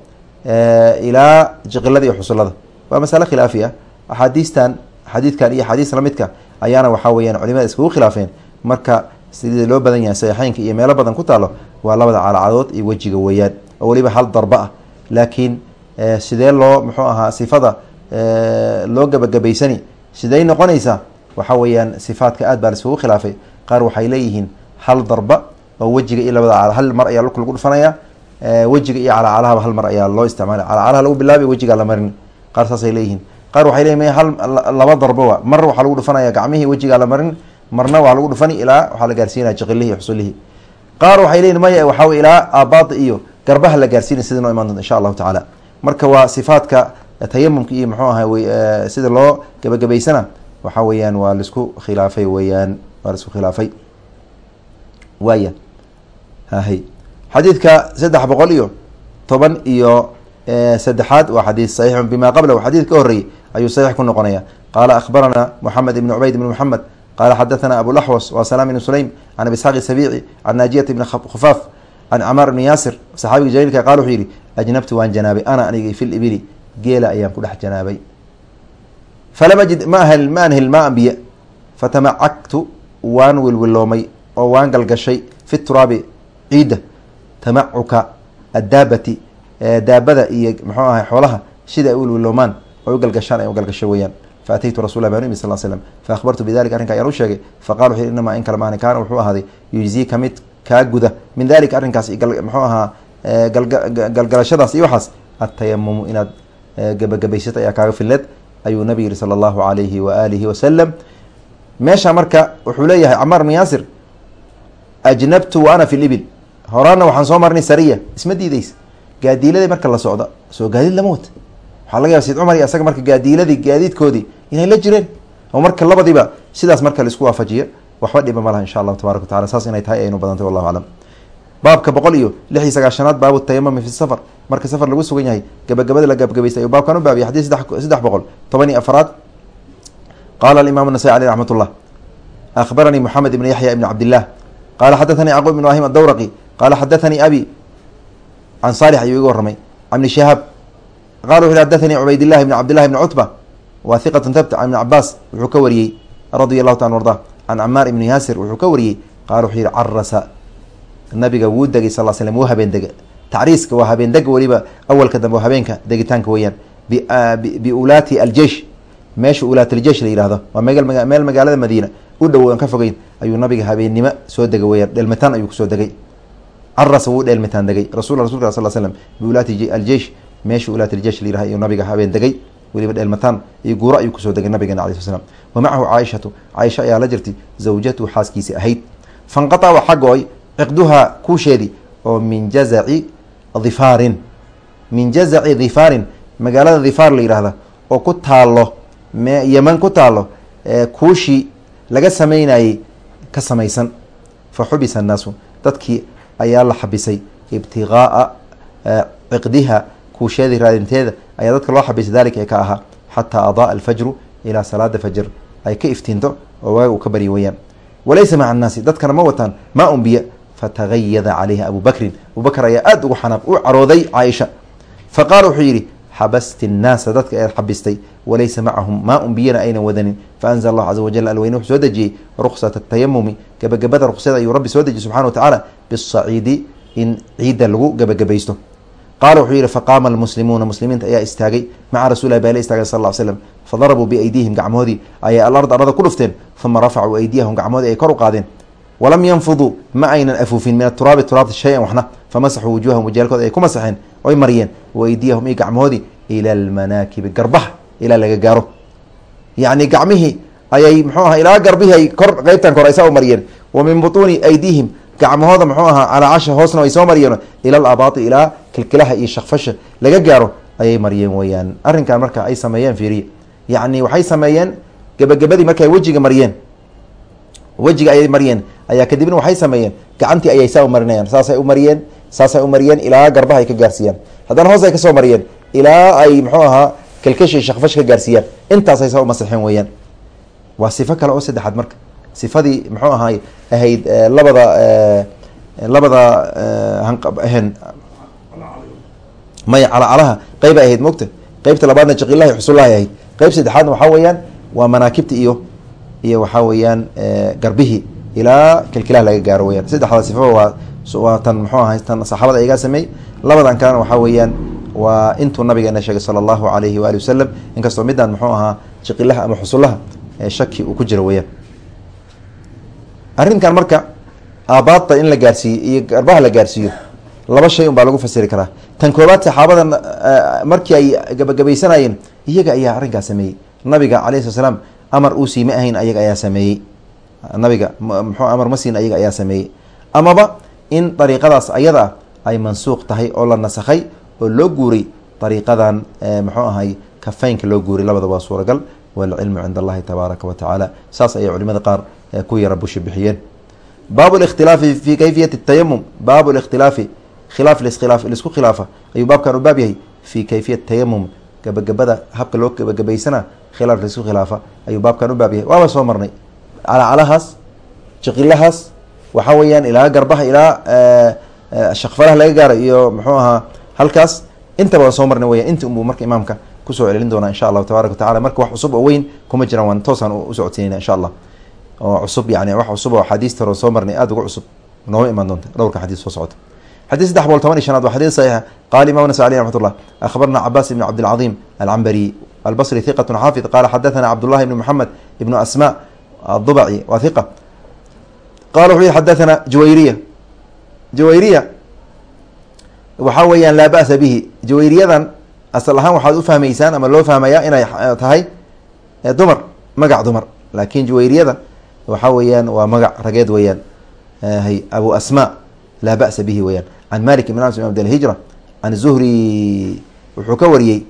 ilaa jiqilada iyo xusulada waa masale khilaafi ah axaadiistan xadiidkan iyo axaadiis lamidka ayaana waxaa weyaan culimada iskugu khilaafeen. Marka sidii loo badan yahay saxiixeynka iyo meelo badan ku taalo waa labada calcadood iyo wejiga weeyaan oo weliba hal darba ah. Laakiin sidee loo muxuu ahaa sifada loo gabagabaysani sidey noqonaysaa waxa weeyaan sifaadka aad baa la iskugu khilaafay. Qaar waxay leeyihiin hal darba oo wejiga iyo labada hal mar ayaa lulka lagu dhufanaya wejiga iyo calacalahaba hal mar ayaa loo isticmaalay calacalaha lagu bilaabay wejigaa la marin. Qaar saasay leeyihiin. Qaar waxay leeyihiin hal laba darbo wa mar waxaa lagu dhufanaya gacmihii wejigaa la marin marna waa lagu dhufani ilaa waxaa la gaarsiinaya jiqilihii xusulihii qaar waxay leeyihiin maya waxaa ilaa aabaada iyo garbaha la gaarsiinay sida noo imaan doonta insha allahu tacaala. Marka waa sifaadka tayamumka iyo muxuu ahay sida loo gabagabaysana waxa weeyaan waa la isku khilaafay weeyaan waa la isku khilaafay. Waaya. Hahay xadiidka saddex boqol iyo toban iyo saddexaad waa xadiid saxiixun bima qablahu xadiid ka horreeyey ayuu saxiix ku noqonaya qaala akhbarana moxamed ibn cubayd ibn moxamed qaala xadathana abulaxwas wa salaam ibn sulaym can abi isxaaq isabiici can naajiyat ibni khufaaf can camaar ibni yaasir saxaabiga jaliilka qaal wuxuu yihi ajnabtu waan janaabay ana anigi fi libili geela ayaan ku dhex janaabay. Falam ajid ma hel ma an fatamacagtu waan wilwiloomay oo waan galgashay fi turaabi ciidda tamacuka addaabati daabada iyo muxuu ahay xoolaha sida ay u wilwiloomaan oy u galgashaan ay galgasho weeyaan. Faataytu rasul baan imi sal slm faahbartu bidalika arrinka ayaan u sheegay. Faqala wuxu inamaa in kale kaana wuxuu ahaaday yujziika mid kaa guda. Min dalika arrinkaas muxuu ahaa galgalashadaas iyo waxaas atayamumu inaad gabagabaysata ayaa kaaga fileed ayuu nabi yihi sala allahu alayhi wa alihi wasalam meesha marka wuxuu leeyahay camaar bn yaasir ajnabtu wa ana fi libil horaana waxaan soo marnay sariya. Isma diideys gaadiiladii marka la socda soo gaadiid lama wata waxaa laga yaba sayd cumar iyo asaga marka gaadiiladii gaadiidkoodii inay la jireen. Oo marka labadiiba sidaas marka la isku waafajiyo waxba dhiba ma laha insha allahu tabarak wa tacala saas inay tahay aynu badantay wallahu aclam baabka boqol iyo lix iyo sagaashanaad baabu tayamumi fi safar. Marka safar lagu sugan yahay gabagabada la gabagabaystay ayuu baabkan u baabiyay xadis saddex boqol toban iyo afaraad qala alimam nasai aleyh raxmat ullah akhbaranii moxamed ibn yaxya ibn cabdillah qala xadathanii yacqub ibn ibrahim adawraqi qala xadathanii abi can salix ayuu iga warramay can ibni shihaab qala wuxu xadathanii cubaydillahi ibn cabdillahi ibn cutba wa hiqatun tabt can ibni cabaas wuxuu ka wariyey radia allahu ta an arda can camaar ibni yaasir wuxuu ka wariyey qala wuxuu yihi carasa nabiga wuu degay sal slm wuu habeen dega tacriiska waa habeen dega weliba awalka dambe habeenka degitaanka weeyaan biulaati aljeish meesha ulaatljesh la yihahdo waa meel magaalada madiina u dhow aan ka fogeyn ayuu nabiga habeennimo soo degay weyaan dheelmitaan ayuu ku soo degay carasa wuu dheelmitaan degay. Rasul rasulka sal slm biulaati aljeish meesha ulaatljesh la yihah ayuu nabiga habeen degay weliba dheelmataan iyo guuro ayuu ku soo degay nabigeena alai sl slam wa macahu caaishatu caaisha ayaa la jirtay zawjatu xaaskiisi ahayd. Fanqaطa waxaa go'ay ciqduhaa kuusheedii oo min jazaci dhifaarin. Min jazaci dhifaarin magaalada dhifaar la yidhaahda oo ku taalo yeman ku taalo kuushii laga sameynayey ka samaysan. Fa xubisa annaasu dadkii ayaa la xabisay ibtigaaa ciqdiha kuusheedii raadinteeda ayaa dadka loo xabisay dalika ee ka ahaa xataa adaa alfajru ilaa salaada fajr ay ka iftiinto oo waaga uu ka baryi weyaan walaysa maca annaasi dadkana ma wataan maa un biyo fatagayada calayhi abu bakrin. Abu bakr ayaa aada ugu xanaaq u carooday caaisha. Fa qaala wuxuu yidhi xabasti nnaasa dadka eed xabistay walaysa macahum maa un biyana aynan wadanin. Faanzla allahu caza wajal alweyne wuxuu soo dejiyey ruksata tayamumi gebagabada ruksada ayuu rabbi soo dejiyey subxana wa tacaala bisaciidi in ciidda lagu gebagabaysto qaala wuxuu yihi faqaama almuslimuuna muslimiinta ayaa istaagay. Maca rasulilah baa la istaagay sal l slam fadarabuu biaydiihim gacmoodii ayay alard arada ku dhufteen. Uma rafacuu aydiyahum gacmoodii ay kor u qaadeen. Walam yanfuduu ma aynan afuufin min aturaabi turaabta shay-an waxna. Famasaxuu wujuuhahum wajaalkooda ay ku masaxeen oy mariyeen waydiyahum iyo gacmoodii ila almanaakibi garbaha ilaa laga gaaro. Yacni gacmihii ayay muxuu aha ilaa garbihii ay kor qeybtan kor aysaa u mariyeen. Wa min butuuni aydiihim gacmahooda muxuu ahaa calaa casha hoosna ay soo mariyeen ila alabaati ilaa kilkilaha iyo shakfasha laga gaaro ayay mariyeen weyaan arrinkan marka ay sameeyeen fiiriye. Yacni waxay sameeyeen gebagabadii markay wejiga mariyeen wejiga ayay mariyeen ayaa kadibna waxay sameeyeen gacantii ayay saa u marinayaan saasay u mariyeen saasay u mariyeen ilaa garbaha ay ka gaarsiiyaan. Haddana hoos ay ka soo mariyeen ilaa ay muxuu ahaa kilkishi shakfash ka gaarsiiyaan. Intaasay saa u masaxeen weeyaan. Waa sifo kale oo saddexaad marka. Sifadii muxuu ahaay ahayd labada labada hanqahen maya calacalaha qeyb ay ahayd mogta qeybta labaadna jaqilahi xusullahay ahayd. Qeyb saddexaadna waxaa weeyaan waa manaakibta iyo iyo waxaa weeyaan garbihii ilaa kilkilaha laga gaaro weyaan saddexda sifaba waa waa tan muxuu ahay tan saxaabada ayagaa sameeyey. Labadan kalena waxaa weeyaan waa intuu nabigeena sheegay sala allahu alayhi waali wasalam inkastoo midaan muxuu ahaa jaqilaha ama xusullaha shaki uu ku jiro weyaan arrinkan marka aabaadta in la gaarsiiyo iyo garbaha la gaarsiiyo laba shay un baa lagu fasiri karaa. Tan koobaad saxaabada markii ay gabagabaysanayeen iyaga ayaa arrinkaas sameeyey. Nabiga alayh slat slaam amar uu siima ahayn ayaga ayaa sameeyey. Nabiga muxuu amar ma siin ayaga ayaa sameeyey. Amaba in dariiqadaas ayada ay mansuuq tahay oo la nasakhay oo loo guuray dariiqadan muxuu ahay kafaynka loo guuray labada waa suuragal walcilmu cinda allahi tabaaraka wa tacaala. Saas ayay culimada qaar ku yara bushi bixiyeen. Baabu likhtilaafi fi kayfiyati tayamum baabu likhtilaafi khilaaf liskhilaaf lisku khilaafa. Ayuu baabkan u baab yahay. Fi kayfiyat tayamum gabagabada habka loo gabagabaysana khilaaf la isku khilaafa. Ayuu baabkan u baab yahay. Waaba soo marnay. Calacalahaas jaqilahaas waxa weyaan ilaa garbaha ilaa eh, eh, shakfalaha laga gaara iyo mxuu ahaa halkaas intaba waa soo marna weya inta unbu marka imaamka ku soo celin doonaa insha allahu tabaaraka wa marka wax cusub oo weyn kuma jiraan waan toosaan usocodsiinayna insha allah. Oo cusub yani wax cusub oo xadiista hore soo marnay aada uga cusub nooga imaan doonta dhowrka xadiis soo socota. Xadiis saddex boqol toban iyo shanaad waa xadiis saxiixa. Qaala imam nasai aleyh raxmat akhbarna cabaas ibn cabdilcaظiim alcambari albasri hiqat xaafid. Qala xadathana cabdullahi ibni moxamed ibnu asma addubaci wa hiqa qala wuxuu yihi xadathana jawayriya jawayriya waxaa weeyaan laa ba'sa bihi jawayriyadan asal ahaan waxaad ufahmaysaan ama loo fahmayaa inay tahay dumar magac dumar laakin jawayriyada waxaa weeyaan waa magac rageed weeyaan hay abu asma laa ba'sa bihi weeyaan can malik ibn anas imam hijra can zuhri wuxuu ka wariyey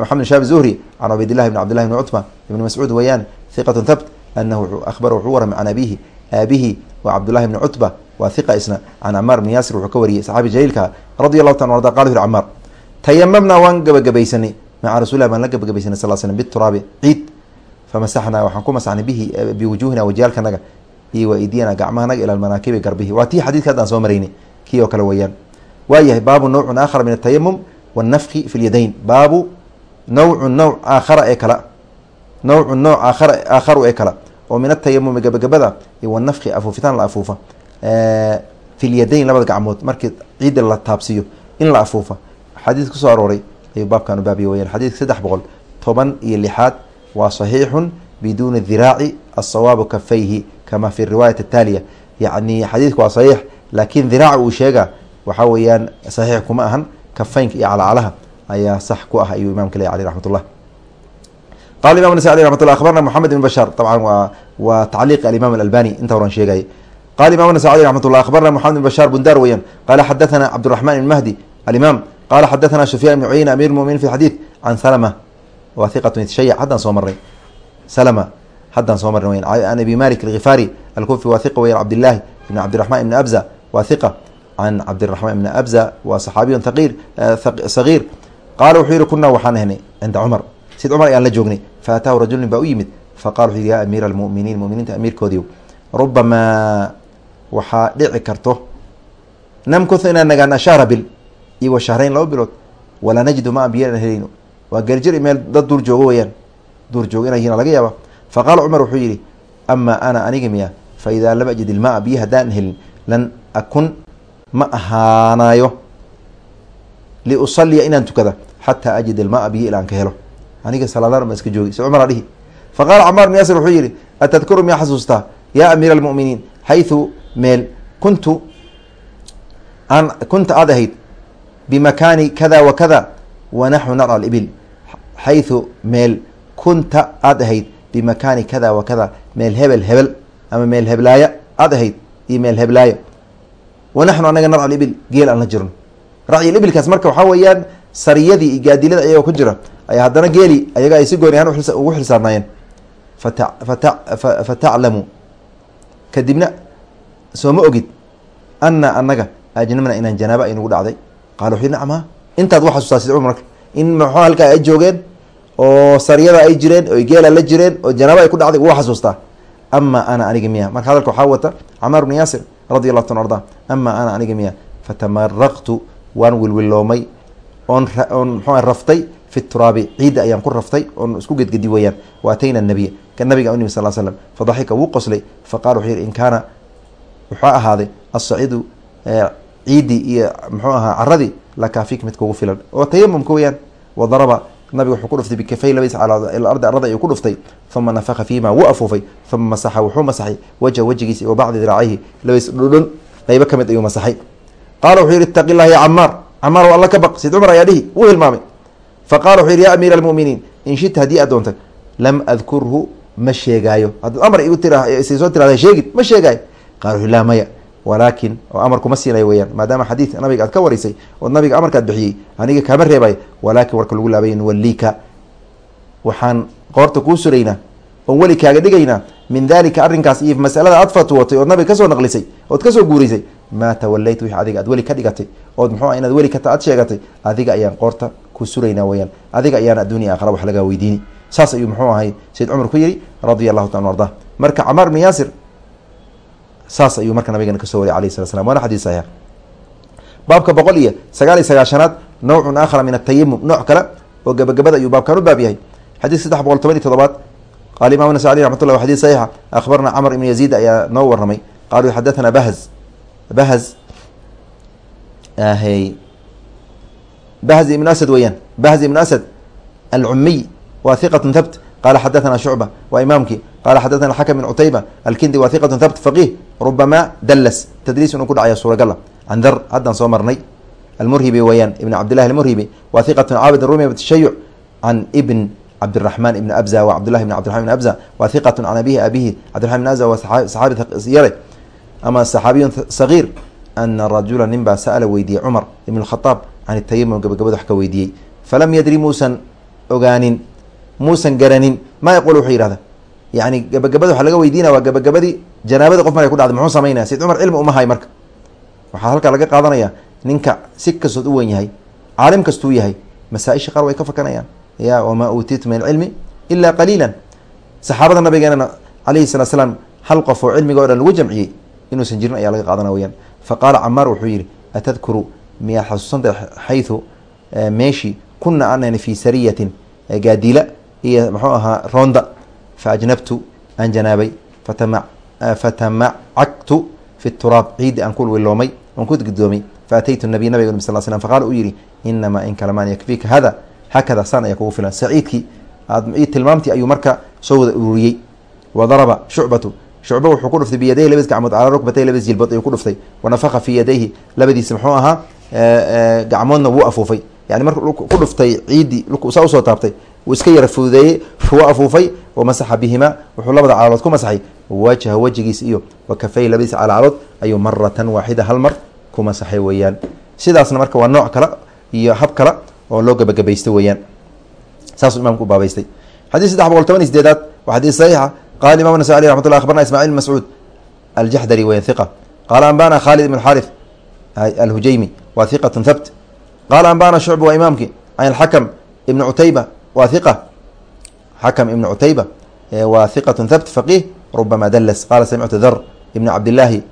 maxamed shaab zuhri can cubayd llahi ibn cabdillahi ibn cutba ibn mascuud weeyaan hiqatun thabt anahu abar wuxuu warramay can abihi aabihi wa cabdullahi bni cutba waa hiqa isna can camaar bni yaasir wuxuu ka wariyey saxaabi jaliilka radi allahu ta arda qala camaar tayamamnaa waan gabagabaysanay maca rasulilah baan la gabagabaysanay sal slm bituraabi ciid. Famasaxnaa waxaan ku masaxnay bihi biwujuhina wajiyaalkanaga iyo waidiyana gacmahanaga ila manaakibi garbihi. Waa tii xadidka haddaan soo maraynay kii oo kale weeyaan. Waayahay baabu nawcun aakhara min atayamum wannafki fi lyadayn baabu nawcun nawc aakhara ee kala nawcun nooc aakhara aakharu ee kala oo min atayamumi gabagabada wanafki afuufitaan la afuufa fi lyadayn labada gacmood markii ciidda la taabsiyo in la afuufa. Xadiis ku soo arooray ayuu baabkan ubaabiy weyaan xadiiska saddex boqol toban iyo lixaad waa saxiixun biduuni diraaci asawaabu kafayhi kama fi riwaayat ataaliya yacni xadiidku waa saxiix laakiin diraaca uu sheega waxaa weeyaan saxiix kuma ahan. Kafaynka iyo calacalaha ayaa sax ku ah ayuu imaamka leeya aleh raxmat ullah qala imam nasa aleh ramat llah abarna moxamed ibn bashar. Dabcan waa waa tacliiq alimam alalbani inta horan sheegay. Qala imam nasa aleh ramat llah abarna moxamed ibn bashar bundar weeyaan qala xadathana cabdiraxman ibn mahdi alimam. Qala xadathana sufyan ibn cuyeyna amir muminin fi xadiid can salma wa hiqat shaya haddaan soo marnay salma haddaan soo marnay weyan. An abi malik alghifaari alkufi wa hiqa weyan cabdillahi ibn cabdiraxman ibn abza wa hiqa can cabdiraxmaan ibni abza waa saxaabiyun haqiir sagiir qaala wuxuu yihi kunaa waxaan ahnay cinda cumar sid cumar ayaan la joognay fa ataahu rajulin baa u yimid faqala wuxu yihi ya amiira almu'miniin muminiinta amiirkoodiiw rubamaa waxaa dhici karto namkuthu inaan nagaana shahra bil iyo wa shahrayn laba bilood walaa najidu ma an biyo aan helayno waa geljir meel dad duur joogo weyaan duur joogo inay yihiin laga yaaba faqaala cumar wuxuu yihi amaa ana aniga miya fa idaa lam ajid ilmaa biyo haddaan helin lan akun ma ahaanayo liusaliya inaan tukada xataa ajid ilmaa biyo ilaan ka helo aniga salaadaan ma iska joogi si cumara dhihi. Fa qaala camaar bn yaasir wuxuu yihi atadkuru miyaa xasuustaa yaa amiira almu'miniin xayثu meel kuntu aan kunta aad ahayd bimakaani kada wa kada wa naxnu narca libil xayثu meel kunta aad ahayd bimakaani kada wa kada meel hebel hebel ama meel heblaaya aad ahayd iyo meel heblaayo. Wanaxnu anaga narca libil geel aan la jirno racyi ibilkaas marka waxaa weeyaan sariyadii iyo gaadilada ayagoo ku jira ayaa haddana geeli ayaga ay si gooni ahaan ugu xilsaarnaayeen fata fata fa taclamu kadibna soo ma ogid ana anaga ajnabna inaan janaaba aynagu dhacday. Qala wuxu nacma intaad wa xasuustaa sid cumar in maxuu halkaa ay joogeen oo sariyada ay jireen oo geela la jireen oo janaaba ay ku dhacday wa xasuustaa. Ama ana aniga miya marka hadalka waxaa wata camaar bnu yaasir radi allahu tan arda ama ana aniga miya fatamaraqtu waan wilwiloomay oon oon mxua raftay fi turaabi ciidda ayaan ku raftay oon isku gedgedi weeyaan wa atayna nabiya ka nabiga u nimi sal slam fadaxika wuu qoslay faqala wuxuu yihi in kaana wuxuu ahaaday asaciidu ciiddii iyo muxuu ahaa caradii lakaafik mid kugu filan oo tayamumka weyaan wadaraba nabiga wuxuu ku dhuftay bikafay labadiis ardi arada ayuu ku dhuftay uma nafaka fiima wuu afuufay uma masaxa wuxuu masaxay wajha wejigiisa wa bacdi diraacihi labadiis dhudhun qeybo ka mid ayuu masaxay qaala wuxuu yihi itaqi llah ya camaar camaar alla ka baq sid cumar ayaa dhihi wuu hilmaamay faqala wuxuu yihi ya amiira almu'miniin in shita haddii aad doontay lam adkurhu ma sheegaayo haddaad amar igu tira soo tirahda sheegid ma sheegaayo qala wuxu laa maya walaakin oo amarku ma siinayo weyaan maadaama xadiid nabiga aad ka warisay ood nabiga amarkaad bixiyey aniga kaama reebayo walaakin warka lagu laabay nuwaliika waxaan qoorta kuu suraynaa oon weli kaaga dhigaynaa min dalika arrinkaas iyo masalada aad fatwatay ood nabiga ka soo naqlisay ood ka soo guurisay maa tawalayt wixii adiga aad weli ka dhigatay ood muxuu inaad weli kata aad sheegatay adiga ayaan qoorta ku suraynaa weyaan adiga ayaan adduuniya aakhara wax lagaa weydiini. Saas ayuu muxuu ahay sayd cumar ku yihi radia allahu taala arda. Marka camaar bn yaasir saas ayuu marka nabigana ka soo wariyay alayh slat slam waana xadis saxiix baabka boqol iyo sagaal iyo sagaashanaad nawcun aakhara min atayamum nooc kale oo gabagabada ayuu baabkan u baab yahay. Xadiis saddex boqol toban iyo todobaad qala imam nasa alي raxmat llah xadis saxiixa akhbarna camr ibn yaziid ayaa noo waramay qaluu xadathana bahz bahz hy bahz ibn asad weyaan bahz ibn asad alcumiy wa hiqat thabt. Qala xadathana shucba waa imaamkii qala xadathana xakm bn cutayba alkindi wa hiqat thabt faqih. Rubama dallas. Tadliis inuu ku dhacaya suuragala can dar haddaan soo marnay. Almurhibi weyaan ibn cabdillahi almurhibi wa hiqat caabid rumi btashayuc can ibn cabdiraxman ibn abza wa cabdullahi ibn cabdiraman ibn abza wa hiqat can abihi abihi cabdiraman ibn abza waa saxaabi yare ama saxaabiyun sagiir ana rajula nin baa sa'ala weydiiyey cumar ibn khadaab can tayamum gabagabada wax ka weydiiyey. Falam yadri muusan ogaanin muusan garanin ma yaqul wuxuu yihahda yani gabagabada waxa laga weydiinaya waa gabagabadii janaabada qof markay ku dhacday muxuu samaynaya? Sayd cumar cilmi uma hay marka. Waxaa halkaa laga qaadanaya ninka si kastood u wen yahay caalim kastuu yahay masaa-isha qaar way ka fakanayaan. Ya wamaa uutiitu min alcilmi ila qaliila saxaabada nabigeenana alayhi salatu slaam hal qof oo cilmiga o dhan lagu jamciyey inuusan jirin ayaa laga qaadana weyaan faqaala camaar wuxuu yihi atadkuru miyaad xasuusanta xayثu meeshii kuna aanan fi sariyatin gaadila iyo muxuu ahaa ronda faajnabtu aan janaabay. Fatama fatamacagtu fi turaab ciiddi aan ku wiloomay aan ku guddoomay faataytu nabiy nabiga sal slam faqala uu yihi inamaa in kalamaan yakfiika hada haakada saan ayaa kugu filan. Saciidkii tilmaamtii ayuu marka soo wada ururiyey. Wa daraba shucbatu shucba wuxuu ku dhuftay biyadayhi labadiis gacmood calaa rukbatay labadiis jilbood ayuu ku dhuftay. Wanafaka fii yadayhi labadiisa muxuu ahaa gacmoodna wuu afuufay. Yani marka ku dhuftay ciiddii saa u soo taabtay wuu iska yara fududeeyey wuu afuufay wamasaxa bihima wuxuu labada calaalood ku masaxay. Wajha wejigiis iyo wakafey labadiisa calaalood ayuu maratan waaxida hal mar ku masaxay weeyaan. Sidaasna marka waa nooc kale iyo hab kale oo loo gabagabaysta weeyaan. Saasuu imamku u baabaystay. Xadis saddex boqol toban iyo sideedaad waa xadiis saxiixa. Qala imam nasai alih raxmat llah abarna ismacil mascuud aljaxdari weyan hiqa qaala ambana khalid ibn xaarith alhujaymi wa hiqat thabt. Qaala ambana shucba waa imaamki can alxakam ibn cutayba wa hiqa xakam ibn cutayba wa hiqat thabt faqih. Rubama dalas qala samictu dar ibn cabdillaahi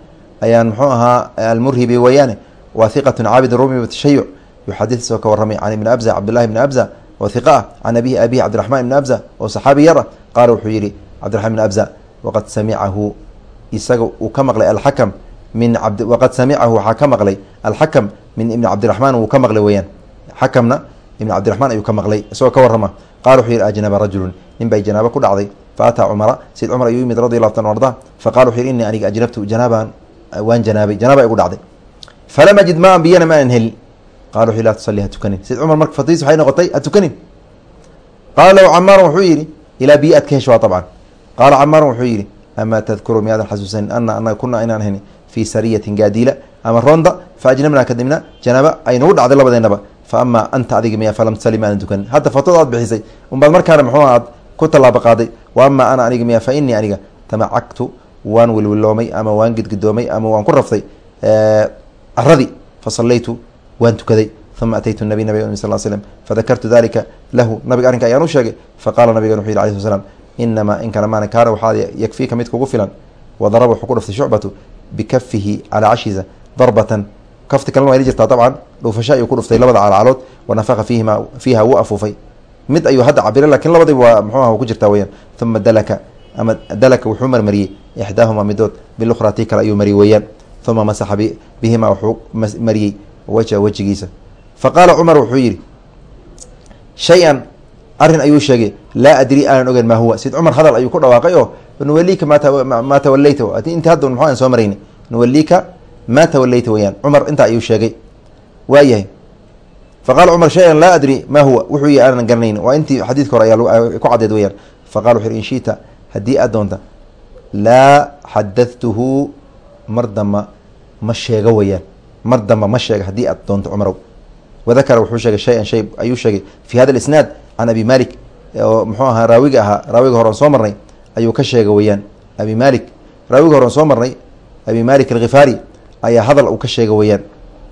ayaan muxuu ahaa almurhibi weeyaane wa hiqat caabid rumi btashayuc yuxadis oo ka waramay can ibni abza cabdillahi ibni abza. Oo hiqa ah can abihi abihi cabdiraxman ibni abza. Oo saxaabi yar ah qaala wuxuu yihi cabdiraxman ibn abza waqad samicahu isaga uu ka maqlay alxakam min waqad samicahu waxaa ka maqlay alxakam min ibni cabdiraxmaan wuu ka maqlay weeyaan. Xakamna ibn cabdiraxmaan ayuu ka maqlay isagoo ka warama qala wuxuu yihi ajnaba rajulun. Nin bay janaabo ku dhacday. Fa cumara sayd cumar ayuu yimid radi allahu ta arda. Faqala wuxu yihi inii aniga ajnabtu janaabaan waan janaabay. Janaaba igu dhacday. Falam ajid maan biyana ma helin qala wuxu la tusali ha tukanin. Sayd cumar marka fatiis waxay noqotay ha tukanin. Qaala lahu camaaran wuxuu yidhi ilaa biyo aad ka hesho waa qaala camaaran wuxuu yidhi amaa tadkuru miyaadan xasuusanin ana anaga kuna inaan hayni fii sariyatin gaadiila ama ronda fa ajnabnaa kadibna janaaba aynagu dhacday labadeennaba fa amaa anta adiga miya falam tusali maadan tukanin hadda fatwada aad bixisay unbaad markaana muxuu aad ku tallaabo qaaday wa amaa ana aniga miya fa inii aniga tamacagtu waan wilwiloomay ama waan gidgidoomay ama waan ku raftay caradii fa waan tukaday uma ataytu nabiy nabig sal slm fadakartu dalika lahu nabiga arrinka ayaan u sheegay faqala nabigan wuxu yhi alay sl slam inamaa in maana kaana waxaa yakfiika mid kugu filan wadaraba wuxuu ku dhuftay shucbatu bikafihi calaa cashiza darbatan kafti kalena waa ili jirtaa dabcan dhuufasho ayuu ku dhuftay labada calacalood wanafaka fiihima fiiha wuu afuufay mid ayuu hadda cabira laakiin labadiba waa mxuu ah ku jirtaa weyaan uma dalaka ama dalaka wuxuu marmariyey ixdaahuma midood bilukhra tii kale ayuu mariyey weeyaan uma masaxa bihima wuxuu mariyey wajha wejigiisa faqaala cumar wuxuu yidhi shay-an arrin ayuu sheegay laa adri aanan ogeyn maa huwa sid cumar hadal ayuu ku dhawaaqay oo nuwaliika maa tawallayta inta hadda muxu aan soo marayni. Nuwaliika maa tawallayta weyaan cumar intaa ayuu sheegay. Waayahay faqala cumar shay-an laa adri maa huwa. Wuxuu yihi aanan garanayn. Waa intii xadiidka hore ayaa ku caddeed weyaan faqala wuxu in shiita haddii aad doonta laa xadadtuhu mar damba ma sheego weyaan mar damba ma sheega haddii aad doonto cumarow. Wadakara wuxuu sheegay shay-an shay ayuu sheegay fi hada isnaad can abi malik oo muxuu ahaa raawiga ahaa raawiga horeon soo marnay ayuu ka sheegay weyaan abi malik raawiga horeon soo marnay abi malik alkhifaari ayaa hadal uu ka sheegay weyaan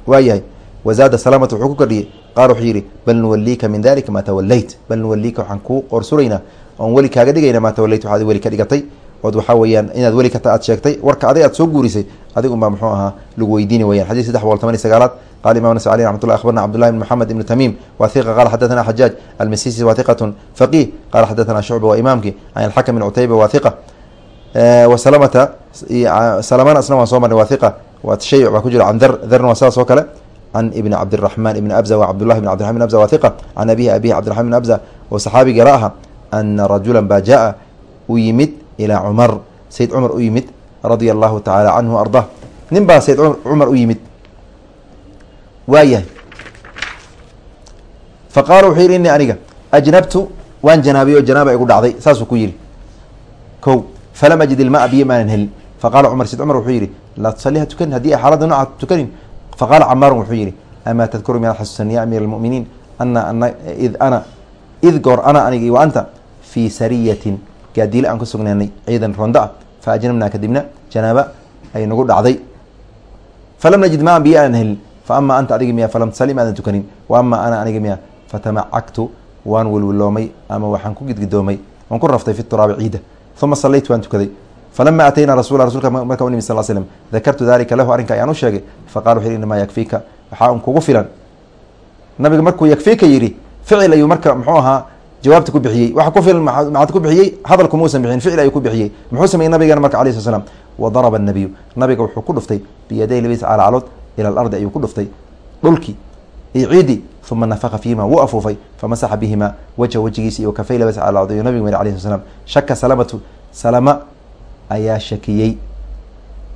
waayahay wazaada salaamata wuxuu ku kordhiyey. Qaala wuxuu yidhi bal nuwaliika min dalika maa tawallayt. Bal nuwaliika waxaan kuu qorsuraynaa oon weli kaaga dhigayna maa tawallayt waxaad weli ka dhigatay. Ood waxaa weeyaan inaad weli kata aad sheegtay warka adig aad soo guurisay adig unbaa muxuu ahaa lagu weydiini weyan xadis saddex boqol toban iyo sagaalaad qala imam nas alي raxmat llah akhbarna cbdullahi bn moxamed ibn tamiim wa hiqa qala xadathana xajaaj almisisi wa hiqatun faqih qala xadathana shucba wa imaamki can alxakam bn cutayba wa hiqa wa salamata salamana asna waan soo marnay wa hiqa wa tashayuc baa ku jira can dar darna waa sidaas oo kale can ibni cabdiraxman ibni abza wa cabdullahi bn cabdiraxman ibn abza wa hiqa can abihi abihi cabdiraxman ibn abza oo saxaabi gara aha ana rajulan baa jaa u yimid ilaa cumar sayd cumar u yimid radia allahu tacaala canhu ardah nin baa sayd cumar u yimid waayahay. Fa qaala wuxuu yidhi innii aniga ajnabtu waan janaabiyey oo janaaba igu dhacday saasuu ku yidhi. Ko falam ajid ilmaa biyo maanan helin. Faqala cumar sayd cumar wuxuu yidhi laa tusaliha tukanin haddii ay xaaladda nooca tukanin. Faqaala camaarun wuxuu yidhi amaa tadkuru miyaad xasuusan ya amiir almu'miniin ana ana id ana id goor ana aniga wa anta fii sariyatin. Gaadiile aan ku sugnaanay ciidan rondo ah. Fa ajnabnaa kadibna janaaba ay nagu dhacday. Falam najid maan biyo aanan helin fa ama anta adiga miya falam tusali maadan tukanin wa ama ana aniga miya fatamacagtu waan wilwiloomay ama waxaan ku gidgidoomay waan ku raftay fi turaabi ciida uma salaytu waan tukaday falama atayna rasula rasulka marka nimi sal slm dakartu dalika lahu arrinka ayaan u sheegay faqala wuxu yhi inamaa yakfiika waxaa un kugu filan nabiga markuu yakfiika yidhi ficil ayuu marka muxuu ahaa jawaabta ku bixiyey waxa ku filan maxaad ku bixiyey hadalku muusan bixin ficil ayuu ku bixiyey muxuu sameeyey nabigana marka alayh sl slam wa daraba nabiyu nabiga wuxuu ku dhuftay biyaday labadiis calacalood ila alardi ayuu ku dhuftay dhulkii iyo ciidi uma nafaka fiihima wuu afuufay famasaxa bihima wajha wejigiisa iyo kafay labas calacdayo nabiga mari alayhi sl slam shaka salamatu salama ayaa shakiyey.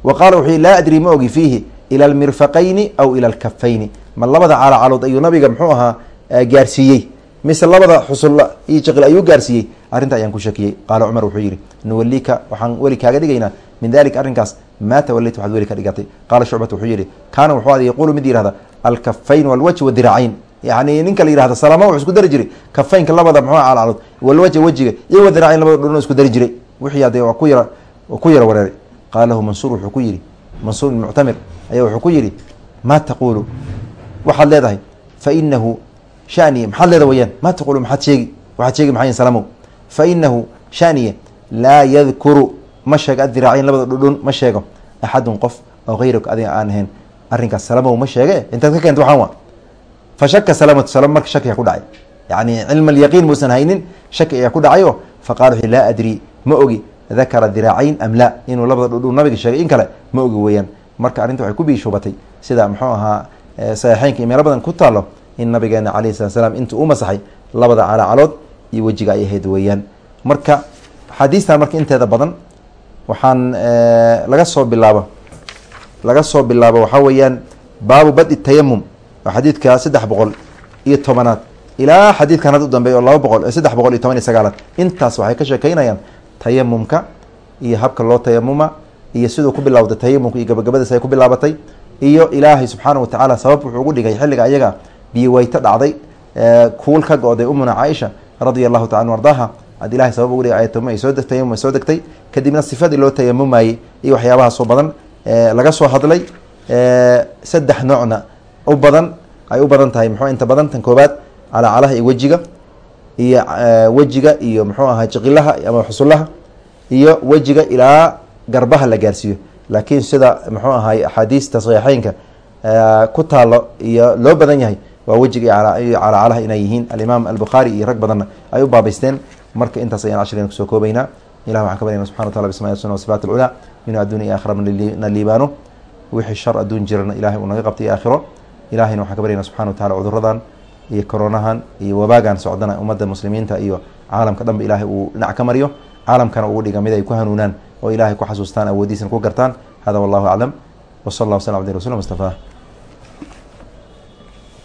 Wa qaala wuxuu yihi laa adri ma ogi fiihi ila almirfaqayni aw ila alkafayni ma labada calacalood ayuu nabiga muxuu ahaa gaarsiiyey mise labada xusulla iyo jaqil ayuu gaarsiiyey? Arrinta ayaan ku shakiyey qaala cumar wuxuu yihi nuwalika waxaan weli kaaga dhigaynaa. Min dalika arrinkaas maa tawalayta waxaad weli ka dhigatay. Qaala shucbata wuxuu yihi kaana wuxuu ad yaquulu mid yihahda alkafayn walwajh wadiracayn yani ninka la yihahda salama wuxuu isku dari jiray. Kafaynka labada muxuu calcalood walwajha wejiga iyo wadiracayn labada dhulno isku dari jiray. Wixii hadee waa ku yara ku yara wareeray. Qaala lahu mansuur wuxuu ku yihi mansuur ibn muctamir ayaa wuxuu ku yihi maa taquulu? Waxaad leedahay fa inahu shaniye maxaad leeda weyaan maa taquulu maxaad sheegi? Waxaad sheegi maxay salamow fa inahu shaniye laa yadkuru ma sheego adiraacayn labada dhudhun ma sheego. Axadun qof oo hayraka adiga aan ahayn arrinkaas salamow ma sheege intaad ka keenta waxaan wa fa shaka salamatu salam marka shakiga ku dhacay. Yani cilma alyaqiin muusan haynin shaki ayaa ku dhacayo. Fa qala wuxu laa adri ma ogi dakara diraacayn am laa? Inuu labada dhudhun nabiga sheegay in kale ma ogi weeyaan. Marka arrinta waxay ku biishubatay sida muxuu ahaa saxiixeynka iyo meelo badan ku taalo in nabigeena calayhi salat slam intuu u masaxay labada calacalood iyo wejiga ay ahayd weeyaan. Marka axaadiistan marka inteeda badan waxaan laga soo bilaabo laga soo bilaabo waxaa weeyaan baabu badi tayamum oo xadiidka saddex boqol iyo tobanaad ilaa xadiidkan hadda u dambeey oo laba boqol saddex boqol iyo toban iyo sagaalaad. Intaas waxay ka sheekeynayaan tayamumka iyo habka loo tayamuma iyo siduu ku bilowday tayamumka iyo gabagabadiis ay ku bilaabatay iyo ilaahay subxaana wa tacaala sabab wuxuu ugu dhigay xilliga ayaga biyo weyto dhacday. Kuul ka go-day umuna caaisha radia allahu taala an ardaaha ad ilahay sabab ugu dhigay ayatama ay soo degtay ay soo degtay kadibna sifadii loo tayamumayey iyo waxyaabahaasoo badan laga soo hadlay saddex noocna u badan ay u badan tahay. Muxuu inta badan tan koobaad calacalaha iyo wejiga iyo wejiga iyo muxuu ahaa jiqilaha ama xusullaha iyo wejiga ilaa garbaha la gaarsiiyo. Laakiin sida muxuu ahay axaadiista saxiixeynka ku taalo iyo loo badan yahay waa wejiga iyo calacalaha inay yihiin. Alimaam albukhaari iyo rag badanna ay u baabaysteen marka intaas ayaan cashrigan ku soo koobaynaa ilah waxaan ka baryana subxana wataala bisma suna wasifaat alculaa inuu addunya iyo aakhira na liibaano wixii shar adduun jirana ilahay uu naga qabtay aakhiro. Ilahayna waxaan ka baryana subxana wa tacala cuduradan iyo koronahan iyo wabaagan socdana ummadda muslimiinta iyo caalamka dhanba ilahay uu dhinac ka mariyo. Caalamkana ugu dhiga mid ay ku hanuunaan oo ilahay ku xasuustaan awoodiisana ku gartaan. Hada wallahu aclam. W sal allah waslam abdi rasul mustafa